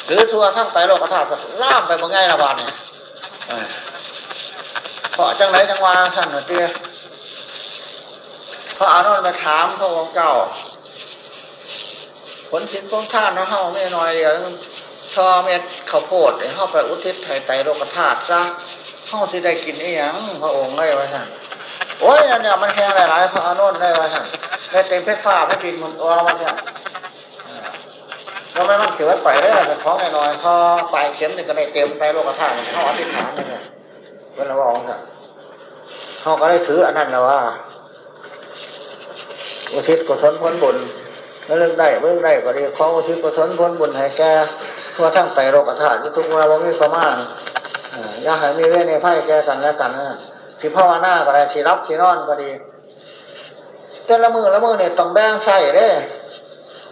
หรือทัวทั้งไปโลกธาตุล่ามไปบางไงระบาดเนี่ย เพราะจังไรจังวาท่านเตี้ยพระอานนท์มาถามพระองค์เจ้า ผลสินของท่านนะเฮาไม่น้อยเดียวชอเม็ดข้าวโพดเฮาไปอุทิศไทยไตโลกธาตุซะเฮาสิได้กินอ้ยังพระองค์ได้ไว้ท่านโอ้ยเนี่ยมันแห้งหลายๆพระอานนท์ได้ไว้ท่านได้เต็มเพชรฟ้าเพชรดินมันตัวมันเนี่ยเราไม่มันเสียไปได้แต่ท้องน่อยพอปลายเข็มนี่ก็ได้เต็มไปโลกธาตุเขาอธิษฐานนี่ เวลาบอกกันเขาก็ได้ถืออันนั้นแล้วว่าอุทิศกุศลผลบุญแล้วเรื่องได้เรื่อได้ก็ดีของอุทิศกุศลผลบุญให้แก่ทั่วทั้งไตโลกธาตุทุกเวลาว่ามีประมาณอย่าให้มีเวรในไพ่แก่กันและกันนะสีพ่อหน้าก็ได้ที่รับที่นอนก็ดีแต่ละมือละมือเนี่ยต้องแบ่งใส่เด้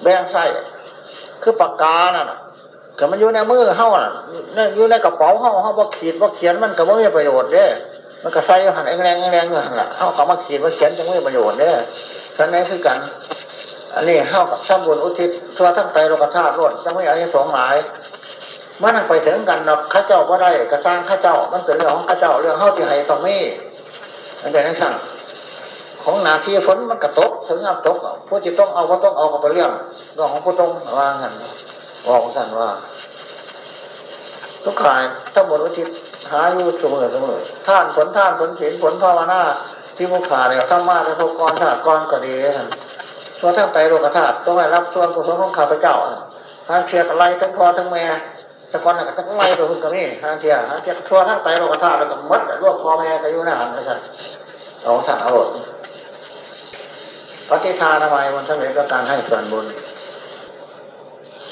แบ่งใส่คือปากกาน่ะ ก็มันอยู่ในมือเฮาน่ะอยู่ในกระเป๋าเฮาเฮาบ่ขีดบ่เขียนมันก็บ่มีประโยชน์เด้ มันก็ใส่หันแรงแรงแรงอยู่หันละเฮาก็มาขีดมาเขียนจังไม่มีประโยชน์เด้ฉะนั้นคือกัน อันนี้เฮากับสร้างบุญอุทิศทั่วทั้งไตโลกธาตุรวดจังไม่เอาที่สองหลายมันไปถึงกันดอกข้าเจ้าก็ได้กระสร้างข้าเจ้า มันเป็นเรื่องของข้าเจ้าเรื่องเฮาที่ให้ตรงนี้อันเดนั้นสั่งของนาทีฝนมันกระตกถึงอับตกผู้ที่ต้องเอาก็ต้องเอากับเรื่องเรื่องของผู้ต้องว่างัน บอกสั่นว่าทุกขายทั้งหมดวิทิศหาอยู่เสมอเสมอท่านผลท่านผลศีลผลภาวนาที่มุขาเนี่ยทั้งมาทั้งกรธาตุกรก็ดีท่านส่วนทั้งไตโลกธาตุต้องได้รับส่วนกุศลของข้าพเจ้าทางเชียร์ไล่ทั้งพ่อทั้งแม่ต่ก่อนน่ะทั้งไล่ไปหุ่นกับนี่ทางเชียร์ทางเชียร์ทั่วทั้งไตโลกธาตุแล้วก็มัดรวบพ่อแม่ก็อยู่ในหันนะท่านเอาท่านเอาหมดปฏิทานทำไมมันสำเร็จก็การให้ส่วนบุญ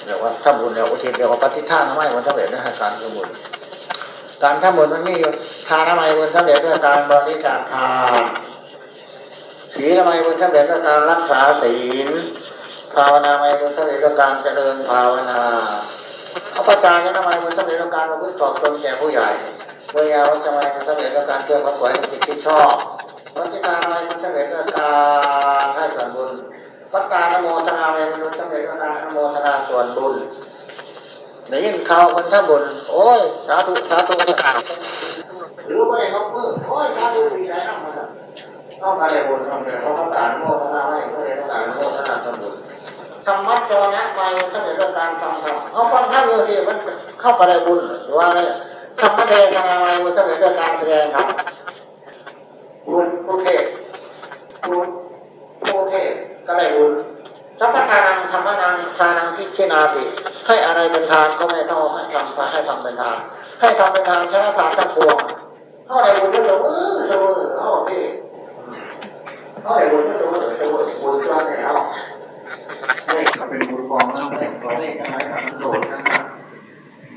เรียกว่าทำบุญแล้วอุทิศเรียกว่าปฏิทานทำไมมันสำเร็จนะการทำบุญการทำบุญมันมีทานทำไมมันสำเร็จด้วยการบริจาคทานศีลทำไมมันสำเร็จด้วยการรักษาศีลภาวนาทำไมมันสำเร็จด้วยการเจริญภาวนาเอาประจานทำไมมันสำเร็จด้วยการประพฤติต่อตนแก่ผู้ใหญ่เมื่อยาวทำไมมันสำเร็จด้วยการเชื่อพระสวยในจิตที่ชอบปฏิทานทำไมมันสำเร็จด้วยการให้ส่วนบุญ ปัตตานโมทนาเมมันสำเร็จด้วยกานโมทนาส่วนบุญได้ยินข่าวคนทั้งบุญโอ้ยสาธุสาธุสาธุหรือว่าไอ้เขามือโอ้ยสาธุดีใจน้ำมันต้องการได้บุญทำเลยเขาต้องการโมทนาไม่เขาเลยต้องการโมทนาส่วนบุญธรรมะจรณะไปสำเร็จด้วยการฟังธรรมเขาฟังธรรมอยู่ที่มันเข้าไปได้บุญว่าเนี่ยธรรมะเทศนาไปมันสำเร็จด้วยการแสดงธรรมบุญผู้เทศบุญ ก็ได้บุญสัพพทานังธรรมนังทานังทิเชนาติ ให้อะไรเป็นทานก็ไม่ต้องให้ทำให้ทำเป็นทาน ให้ทำเป็นทานชนะทานทั้งปวงเขาได้บุญก็เสมออเสมอเขาที่เขาได้บุญก็เสมออเสมอบุญก็ได้เอาเนี่เป็นบุญกองนะไม่ของเลขอะไรทำโดดนะครับ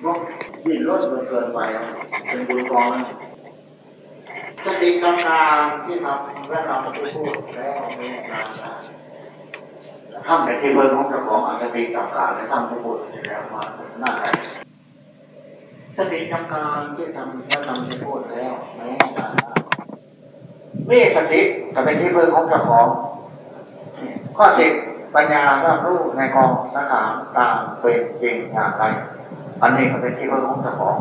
รถยิ่งรถเกินไปเป็นบุญกองนะสติกรรมการที่ทำและทำที่พูดแล้วไมีการ ทำในที่เบิร์ของเจ้าของอันสติกรการและทำที่พูดแล้วมาหน้าไหนสติกรการที่ทำและทำที่พูดแล้วแม้การมีสติแต่เป็นที่เบิร์ของเจ้าของ ข้อสิบปัญญาก็รู้ในกองสังขารตามเป็นจริงอย่างไร อันนี้ก็เป็นที่เบิร์ของเจ้าของ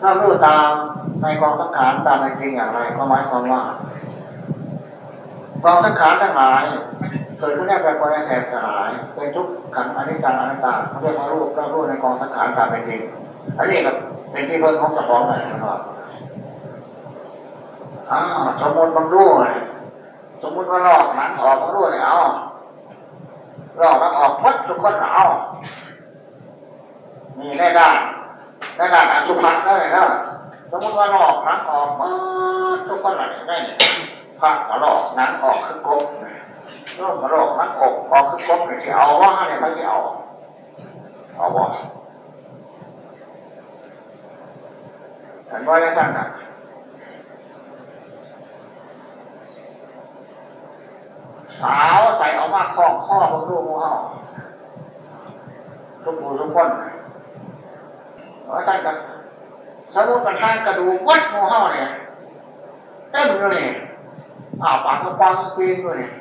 ถ้ารู้ตามในกองสังขารตามเป็นจริงอย่างไร ก็หมายความว่ากองสังขารทั้งหลาย กิดขึ้นได้แปลว่าแตกสลาย เป็นทุกขันอนิจจังอนัตตาเขาเรียกว่ารูปก็รูปในกองสังขารตามเป็นจริงอันนี้ก็เป็นที่เพิ่มของเจ้าของหน่อยนะครับอ้าวสมมติมันรู้ไงสมมติว่าลอกหนังออกมันรู้เลยเอาลอกมันออกพัดทุกคนเอามีได้ด้านได้ด้านอสุภะได้แล้วสมมติว่าลอกหนังออกพัดทุกคนไหนได้เนี่ยพักลอกหนังออกคือกบ รคโรคนักอกออกคือกบเนี่ยที่เอาว่าเนี่ยไม่เอาเอาบ่ฉันว่าจะสั่งอะสาวใส่ออกมาคล้องข้อของลูกมูเฮาทุกผู้ทุกคนว่าท่านกันสมมติกันท่านกระดูกวัดมูเฮาเนี่ยเต็มเลยนี่อ้าวปากกระปังปีนเลยเนี่ย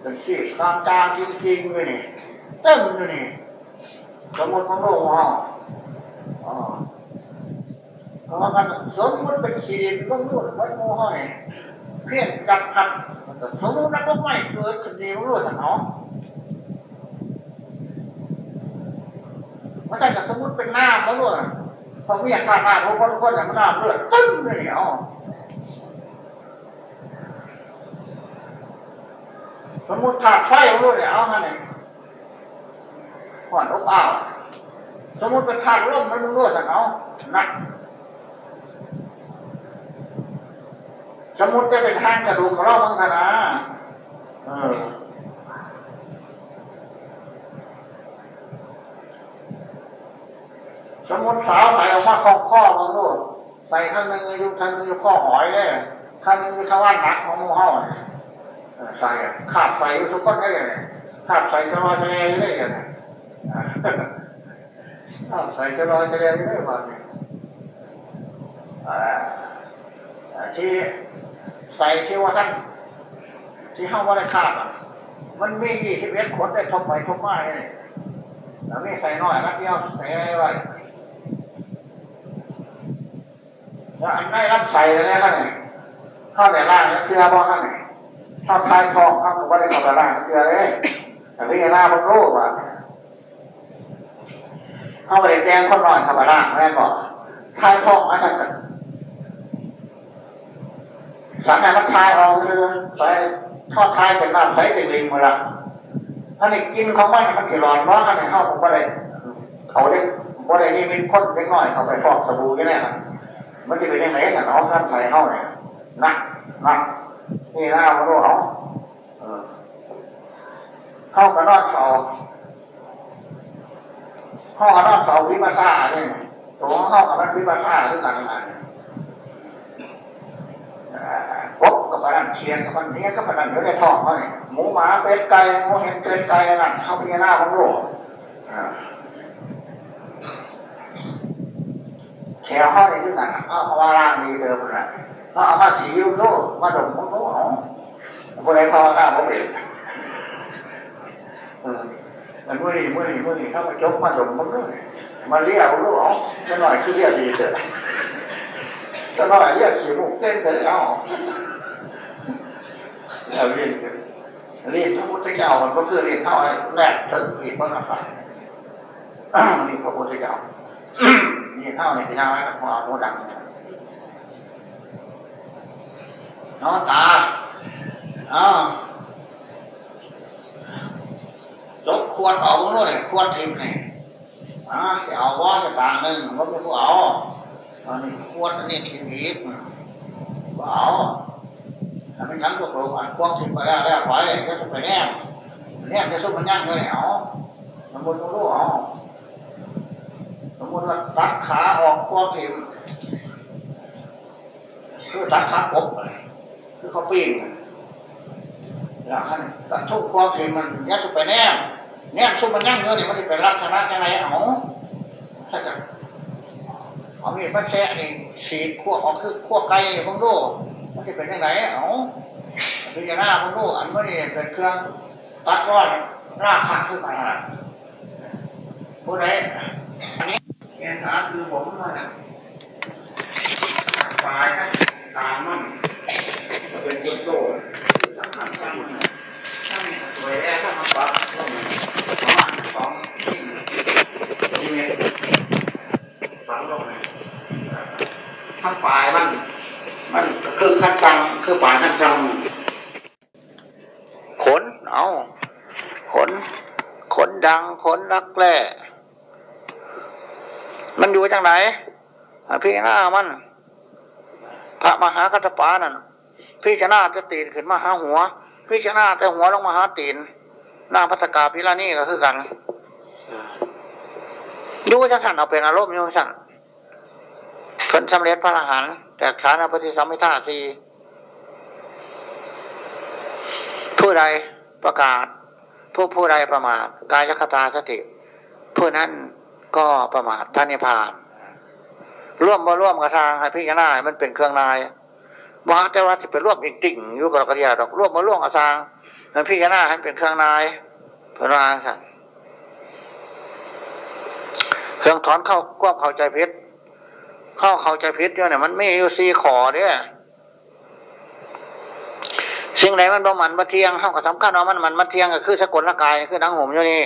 เป็นสีข้างจางจริงๆเลยนี่เต็มเลยนี่สมมติของโลูกมูเฮาอ๋อก็ว่ากันสมมติเป็นสีดินลูกนู่นวัดมูเฮาเนี่ยเพี้ยนจับหักสมมตินักก็ไม่เกิดขึ้นดีของลูกท่านเนาะมันจะสมมติเป็นหน้าเขาด้วยพอไม่อยากขาหน้าเขาคนคนอย่างหน้าเลือดตึ้งเลยเนี่ยอ๋อ สมมติขาดไฟเขาด้วยเนี่ยเอาไงเนี่ยผ่อนอบอ้าวสมมติเป็นขาดร่มแล้วมึงด้วยสักเอานักสมมติจะเป็นห้างกระดูกเราบ้างนะเออสมมติสาวใส่ออกมาข้อข้อมึงดูใส่ข้างหนึงอยู่ข้างหนึงอยู่ข้อหอยเลยข้างหนึงอยู่ทวารหนักของมูเห่าเนี่ย ส่อะขาดใส่อยู่ทุกคนได้เลยขาดใสจะลอยจะแรงได้ยนะอ่าขาดใสจะลอยจะแรงได้บ้างที่ใส่ที่ว่าท่านที่เข้าว่าได้ขาดอะมันมียี่สิบเอ็ดขนได้ทบไปทบมาเนี่ยแล้วมีใส่น้อยรักเดียวใส่ไว้แล้วอันไม่รับใส่เลยนะครับเนี่ยเข้าแต่ล่างแล้วเชื่อบ้างครับเนี่ย เข้าท้ายทองเขาก็ได้เข้าแต่ล่างเชื่อเลยแต่พี่หน้ามันรู้ป่ะเข้าไปแดงคนหน่อยเข้าไปล่างแม่บอกท้ายทองมาทันกันสังเกตมันทายออกเลยใส่ทอดทายเป็นน้ำใสเป็นลิงมาละถ้านกินเขาไม่มันจะร้อนว่าอันไหนเข้าผมก็เลยเขาได้บ่าอะได้นี่มีคนเล็กน้อยเขาไปฟอกสบู่ยังไงครับมันจะเป็นยังไงกันเอาขั้นไฟเข้าเนี่ยนักนัก นี่หน้ามันรู้เอาเอเข้ากับนอดเสาเข้ากับนอดเสาวิปัสสนาเนี่ยตัวเข้ากับมันวิปัสสนาคือกันนั่นกบกับมันเชียนกับมันเนี้ยกับมันเดี๋ยวได้ทองเขาเนี่ยหมูหมาเป็ดไก่หมูเห็นเป็ดไก่นั่นเข้าพิจารณาของโลกแถวห้องนี้คือกันเอาเอาว่าร่างดีเดิมนะ เอาเอามาสีวิวโน่มาดมมุ้งโน่เอาคนไหนพอหน้าผมเองมันมือนี้มื่อนี้มื่อนี้ถ้ามาจกมาดมมุ้งโน่มาเรียกโน่เอาจะหน่อยคือเรียกดีเถอะจะหน่อยเรียกขี้มุกเต้นเถอะเอาแล้วเรียนเรียนพระพุทธเจ้ามันก็คือเรียนเท่าไรแรกถึงอีกมันนะครับนี่พระพุทธเจ้านี่เท่านี่ที่ทำให้กับพวกเราดังเน้ นองตาอ้าวจกขวดออกตรงนู้นเลยขวดทิพย์นี่อ่าเอาว่าจะต่างหนึ่งมันไม่ผู้เอาอันนี้ขวดอันนี้ทิพย์อีกเอาอันนี้ยังตัวโปรอันควงทิพย์ไปแล้วแล้วไปก็จะไปแนมแนมจะสู้มันยั่งเลยเอามันบนรู้เอาสมมติว่าตัดขาออกควงทิมคือตัดขากบอะไร คือเขาปิ้งอย่างนั้นตัดทุกควงทิมมันยัดสุไปแนมแนมซุปมันย่งเงินนี่มันจะเป็นลักษณะยังไงเอาถ้าจะเอามีดมาแช่นี่ฉีดขั้วออกคือขั้วไก่พวกดูมันจะเป็นยังไงเอาพิจารณาพวกดูอันนี้เป็นเครื่องตัดร้อนรากขาคือกันนะผู้ใดอันนี้แกนขาคือผมนะตายตามัน เป็นจุดโตสำคัญจังถ้ามีสวยแล้วถ้ามาปักก็มันประมาณสองที่ที่เมฝังลงเลยข้างปลายมันมันคือขั้นกลางคือปลาขั้นกลางขนเอาขนขนดังขนรักแร้มันอยู่จังไหนพี่หน้ามันพระมหากัตปานั่น พี่ชนะจะตีนขึ้นมาหาหัวพี่ชนะจะหัวลงมาหาตีนหน้าพัฒกาพิลานี่ก็คือกันดูจังสันเอาเป็นอารมณ์อยู่สั่นผลสำเร็จพระอรหันต์แต่ขานาปฏิสัมมิทาสีผู้ใดประกาศ ผู้ผู้ใดประมาทกายคตาสติ ผู้นั้นก็ประมาทพระนิพพาน ร่วมมาร่วมกับทางให้พิจารณามันเป็นเครื่องนาย ว่าแต่ว่าจะเป็นร่วมอีกติ่งอยู่กับกระยาดอกร่วมมาร่วมกับทางให้พิจารณาให้เป็นเครื่องนายพระราชเครื่องถอนเข้าควบเข้าใจพชรเข้าเข้าใจเพชรเนี่ยมันไม่อยู่ซีขอเนี่ยสิ่งไหนมันบ่มันมาเทียงเข้ากับสำคัญว่ามันมันมาเทียงก็คือสกุลร่างกายคือนังห่มอยู่นี่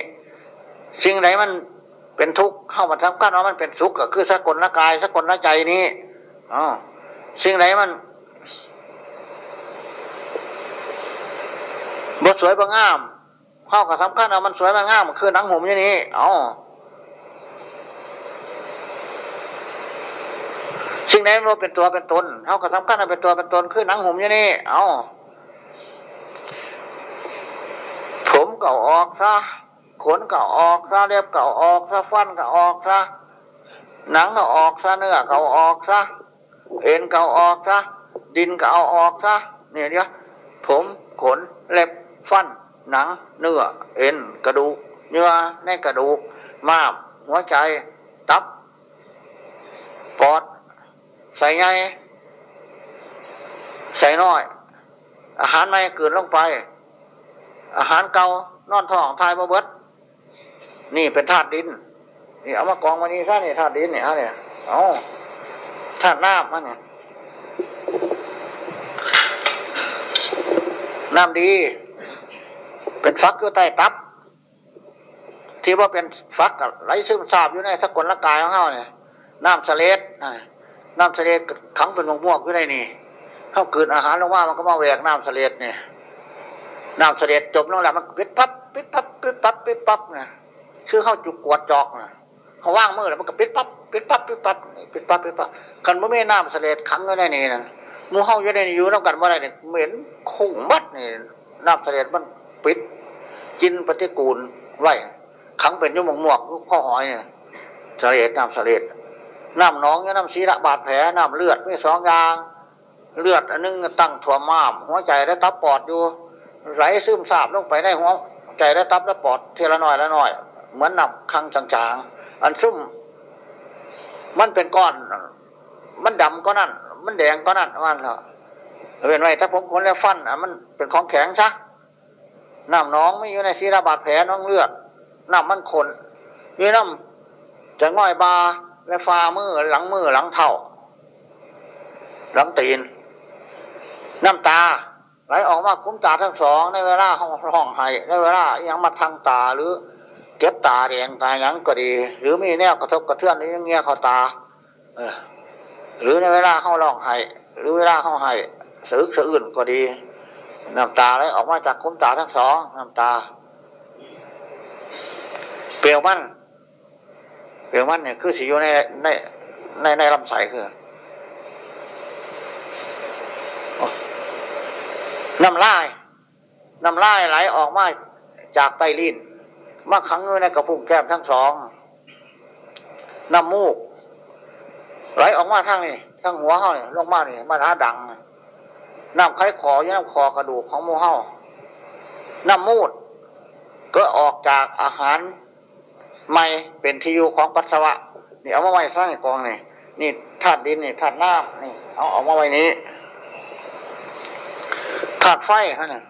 สิ่งไหนมันเป็นทุกข์เข้ามาสำคัญว่ามันเป็นสุขก็คือสกุลร่างกายสกุลร่างใจนี้อ๋อสิ่งไหนมัน บทสวยบางงามเข้ากับสำคัญว่ามันสวยบางงามคือหนังห่มอยู่นี่อ๋อสิ่งไหนมันเป็นตัวเป็นตนเข้ากับสำคัญว่าเป็นตัวเป็นตนคือหนังห่มอยู่นี่อ๋อผมเก็ออกซะขนเก็ออกซะเล็บเก็ออกซะฟันเก็ออกซะหนังเก็ออกซะเนื้อเก็ออกซะเอ็นเก็ออกซะดินเก็เอาออกซะเนี่ยเดียวผมขนเล็บ ฟัน หนัง เนื้อ เอ็น กระดูก เนื้อในกระดูก ม้าม หัวใจ ตับ ปอด ใส่ไง ใส่น้อย อาหารไม่เกินลงไป อาหารเก่านอนท้องทายมาเบิด นี่เป็นธาตุดิน นี่เอามากองมานี่ซะนี่ธาตุดินเนี่ยเนี่ยเอาธาตุน้ำมันเนี่ยน้ำดี เป็นฟักอยู่ใต้ตับ ที่ว่าเป็นฟักไหลซึมซาบอยู่ในสกุลร่างกายของเขาเนี่ยน้ำเสลดน้ำเสลดขังเป็นม่วงอยู่ในนี่เขาเกิดอาหารลงมามันก็มาแหวกน้ำเสลดเนี่ยน้ำเสด็จจบลงแล้วมันปิดปั๊บปิดปั๊บปิดปั๊บปิดปั๊บนะคือเข้าจุกกวดจอกนะเขาว่างมือแล้วมันก็ปิดปั๊บปิดปั๊บปิดปั๊บปิดปั๊บปิดปั๊บกันบ่ไม่น้ำเสด็จขังไว้ในนี่นะมูเขาอยู่ในนี่อยู่น้ำกันว่าอะไรเนี่ยเหม็นคงมัดนี่น้ำเสด็จมัน ปิดกินปฏิกูลไว้ขังเป็นยุ่งหมวกข้อหอยเนี่ยเสด็จน้ำเสด็จน้ำน้องน้ำศีระบาดแผลน้ำเลือดไม่สองอย่าง เลือดอันนึงตั้งถั่วม้าม หัวใจและตับปอดอยู่ ไหลซึมซาบลงไปในหัวใจและตับและปอดเทละน้อยละน้อย เหมือนนำคังจางๆ อันซุ่ม มันเป็นก้อน มันดำก็นั่น มันแดงก็นั่นมันเหรอเป็นไว้ถ้าผมคนแล้วฟันอะมันเป็นของแข็งซะ น้ำน้องไม่อยู่ในศีรบาดแผลน้องเลือดน้ำมันขนนี่น้ำจะง่อยบาและฟามือหลังมือหลังเท้าหลังตีน น้ำตาไหลออกมาคุ้มตาทั้งสองในเวลาห้องห้องไห้ในเวลายังมาทางตาหรือเจ็บตาแดงตายังก็ดี หรือมีแนวกระทบกระเทือนนี้เงี้ยเขาตาหรือในเวลาเข้าร้องไห้หรือเวลาเข้าไห้สือสะอื่นก็ดี น้ำตาไหลออกมาจากคุ้มตาทั้งสองน้ำตา เปลวมันเปลวมันเนี่ยคือสีอยู่ในในในในลำไส้คือน้ำลายน้ำลายไหลออกมาจากไตลิ้นมาขังอยู่ในกระพุ้งแก้มทั้งสองน้ำมูกไหลออกมาทั้งนี้ทั้งหัวเฮาเนี่ยลงมาเนี่ยมาหาดัง น้ำไข้ขอน้ำคอกระดูกของมูเฮาน้ำมูดก็ออกจากอาหารไม่เป็นที่อยู่ของปัสสาวะนี่เอามาไว้สร้างกองนี่นี่ธาตุดินนี่ธาตุน้ำนี่เอาออกมาไว้นี้ธาตุไฟฮะเนี่ย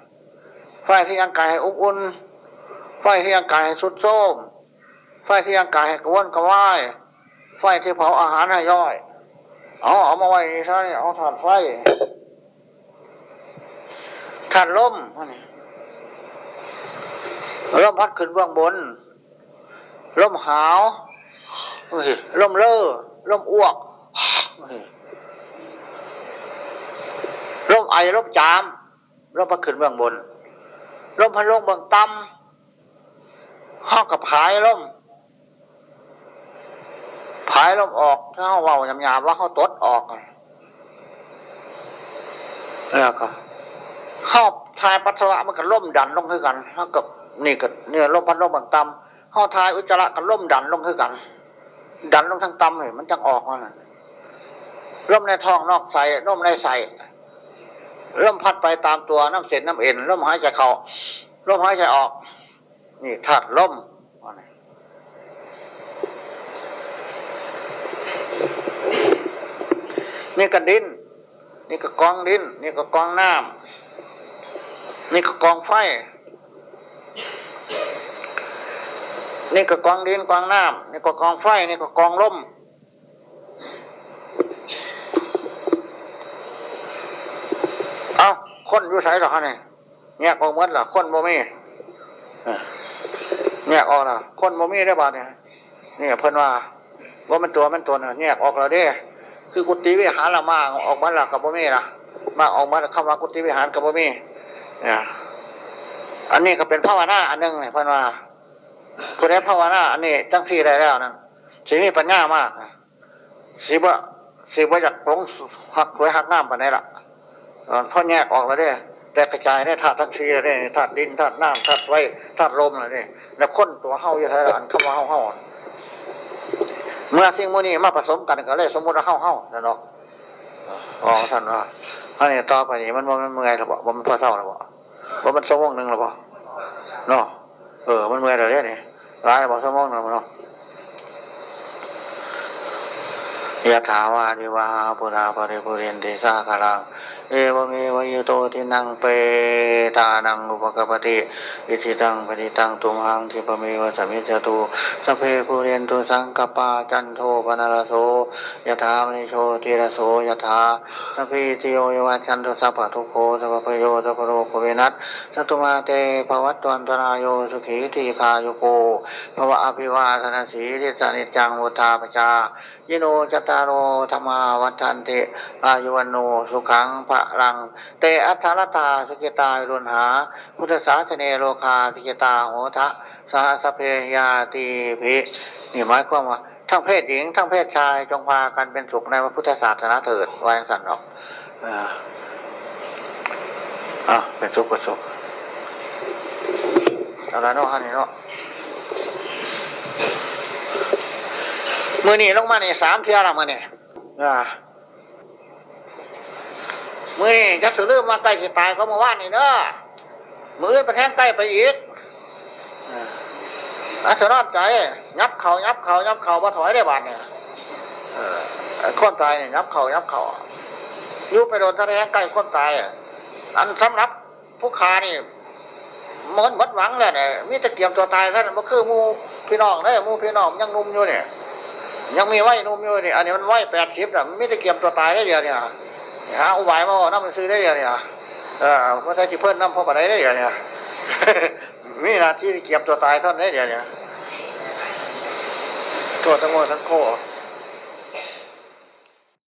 ไฟที่ยังกายให้อบอุ่นไฟที่ยังกายให้สุดโทมไฟที่ยังกายให้กวนกระวายไฟที่เผาอาหารให้ย่อย เอาเอามาไว้นี่ใช่เอาถาดไฟ ถาดลมลมพัดขึ้นเบื้องบนลมหาวลมเล่อลมอ้วกลมไอลมจามลมพัดขึ้นเบื้องบนลมพัดลงเบื้องต่ำห้องกับผายลมผายลมออกถ้าเขาเบาหยาบๆว่าเขาตดออกแล้วก็ เข้าทายปัสสาวะมันก็ล่มดันลงคือกันเท่ากับนี่ก็เนี่ยลมพัดลมบื้องต่ำเข้าทายอุจจาระก็ล่มดันลงคือกัน ดันลงทั้งต่ำเลยมันจังออกมาลมในท้องนอกใส่ลมในใส่ลมพัดไปตามตัวน้ำเส้นน้ำเอ็นลมหายใจเข้าลมหายใจออก นี่ธาตุลมนี่ก็ดิน นี่ก็กองดิน นี่ก็กองน้ำ นี่ก็กองไฟ นี่ก็กองดินกองน้ำนี่ก็กองไฟ นี่ก็กองลมเอาคนอยู่ไสหรอฮะเนี่ยแยกออกหมดหรอคนบ่มีเออแยกออกเหรอคนบ่มีได้บ่เนี่ยนี่เพิ่นว่าว่ามันตัวมันตัวนน่ยออกแล้วด้คือกุฏิวิหารละมาออกมาและกับบ่มีล่ะ มาออกมาคำว่ากุฏิวิหารกับบ่มี เนี่ยอันนี้ก็เป็นภาวนาอันหนึงเนี่ยพิ่นว่าผู้ใดภาวนาอันนี้ตั้งที่ได้แล้วนั่นสิมีปัญญามากสิบ่สิบ่อยากหลงหักหวยหักงามปานใดล่ะพ่อแยกออกแล้วเนี่ยแต่กระจายเนี่ยธาตุทั้งสี่เลยเนี่ยธาตุดินธาตุน้ำธาตุไฟธาตุลมเลยเนี่ยแล้วค้นตัวเฮาอยู่ไทยละอันคำว่าเฮาเฮาเมื่อสิ่งโมนี้มาผสมกันก็เลย สมมติว่าเฮาเฮาท่นเนาะอ๋อท่านว่าท่านนี่ต่อไปนี่มันมันเมื่อยหรือเปล่ามันพอเท่าหรือเปล่า ว่ามันสมองหนึ่งหรือเปล่าเนาะเออ มันเมื่อยเลยเนี่ยร้ายบอเปล่าสมองหนึ่งเนาะยะถาวานิวาปุราปริปุเรนติสาคารัง เอวเมวายโตทินังเปตานังอุปกปติอิทิตังปฏิตังตุมหังทิปเมวสมิจตุสเพภูเรนตุสังกปาจันโทปนารโสยถามณิโชติรโสยถาสพีติโยวัชันตุสัพพทุโคสัพพโยสัพพโรโคเวนัสสตุมาเตภวัตวันตรายโยสุขีทีคาโยโกภวะอภิวาทนาสีริสานิจังวุธาปจายโนจตารโอธรรมาวัฏันติอายุวันโนสุขังพระรัง เตอัทรตาสกิตาวิรุณหา พุทธศาสเนโลคาพิตาโหทะสหสเพยาตีภินี่หมายความว่าทั้งเพศหญิง ทั้งเพศชายจงพากันเป็นสุขในพระพุทธศาสนาเถิดวายสันออกอ่าอะเป็นสุขเป็นสุขอะไรเนาะฮะนี่เนาะ มือนี่ลงมาเนี่ยสามเที่ยละมือนี่มือนี่จะถือเรื่องมาใกล้จะตายก็มาว่านนี่เนอะมือไปแทงใกล้ไปอีกอาสนอนใจ ยับเขายับเขายับเขามาถอยได้บาทเนี่ยเออคนตายเนี่ยยับเขายับเขายุไปโดนทะเลใกล้คนตายอันสำหรับผู้คานี่มันหมดหวังเลยเนี่ยมีแต่เกียมตัวตายท่านมันคือมูพี่น้องเนี่ยมูพี่น้องยังนุ่มอยู่เนี่ย ยังมีไหวนุ่มอยู่นี่อันนี้มันไหวแปดสิบน่ะมันไม่ได้เกียมตัวตายได้เดียวเนี่ยหาอุบายมาน้ำมันซื้อได้เดียวเนี่ยเออมันใช้ที่เพิ่นน้ำพอปะไรได้เดียวเนี่ยมีหน้าที่เกียมตัวตายเท่านั้นได้เดียวเนี่ยตัวทั้งหมดทั้งโค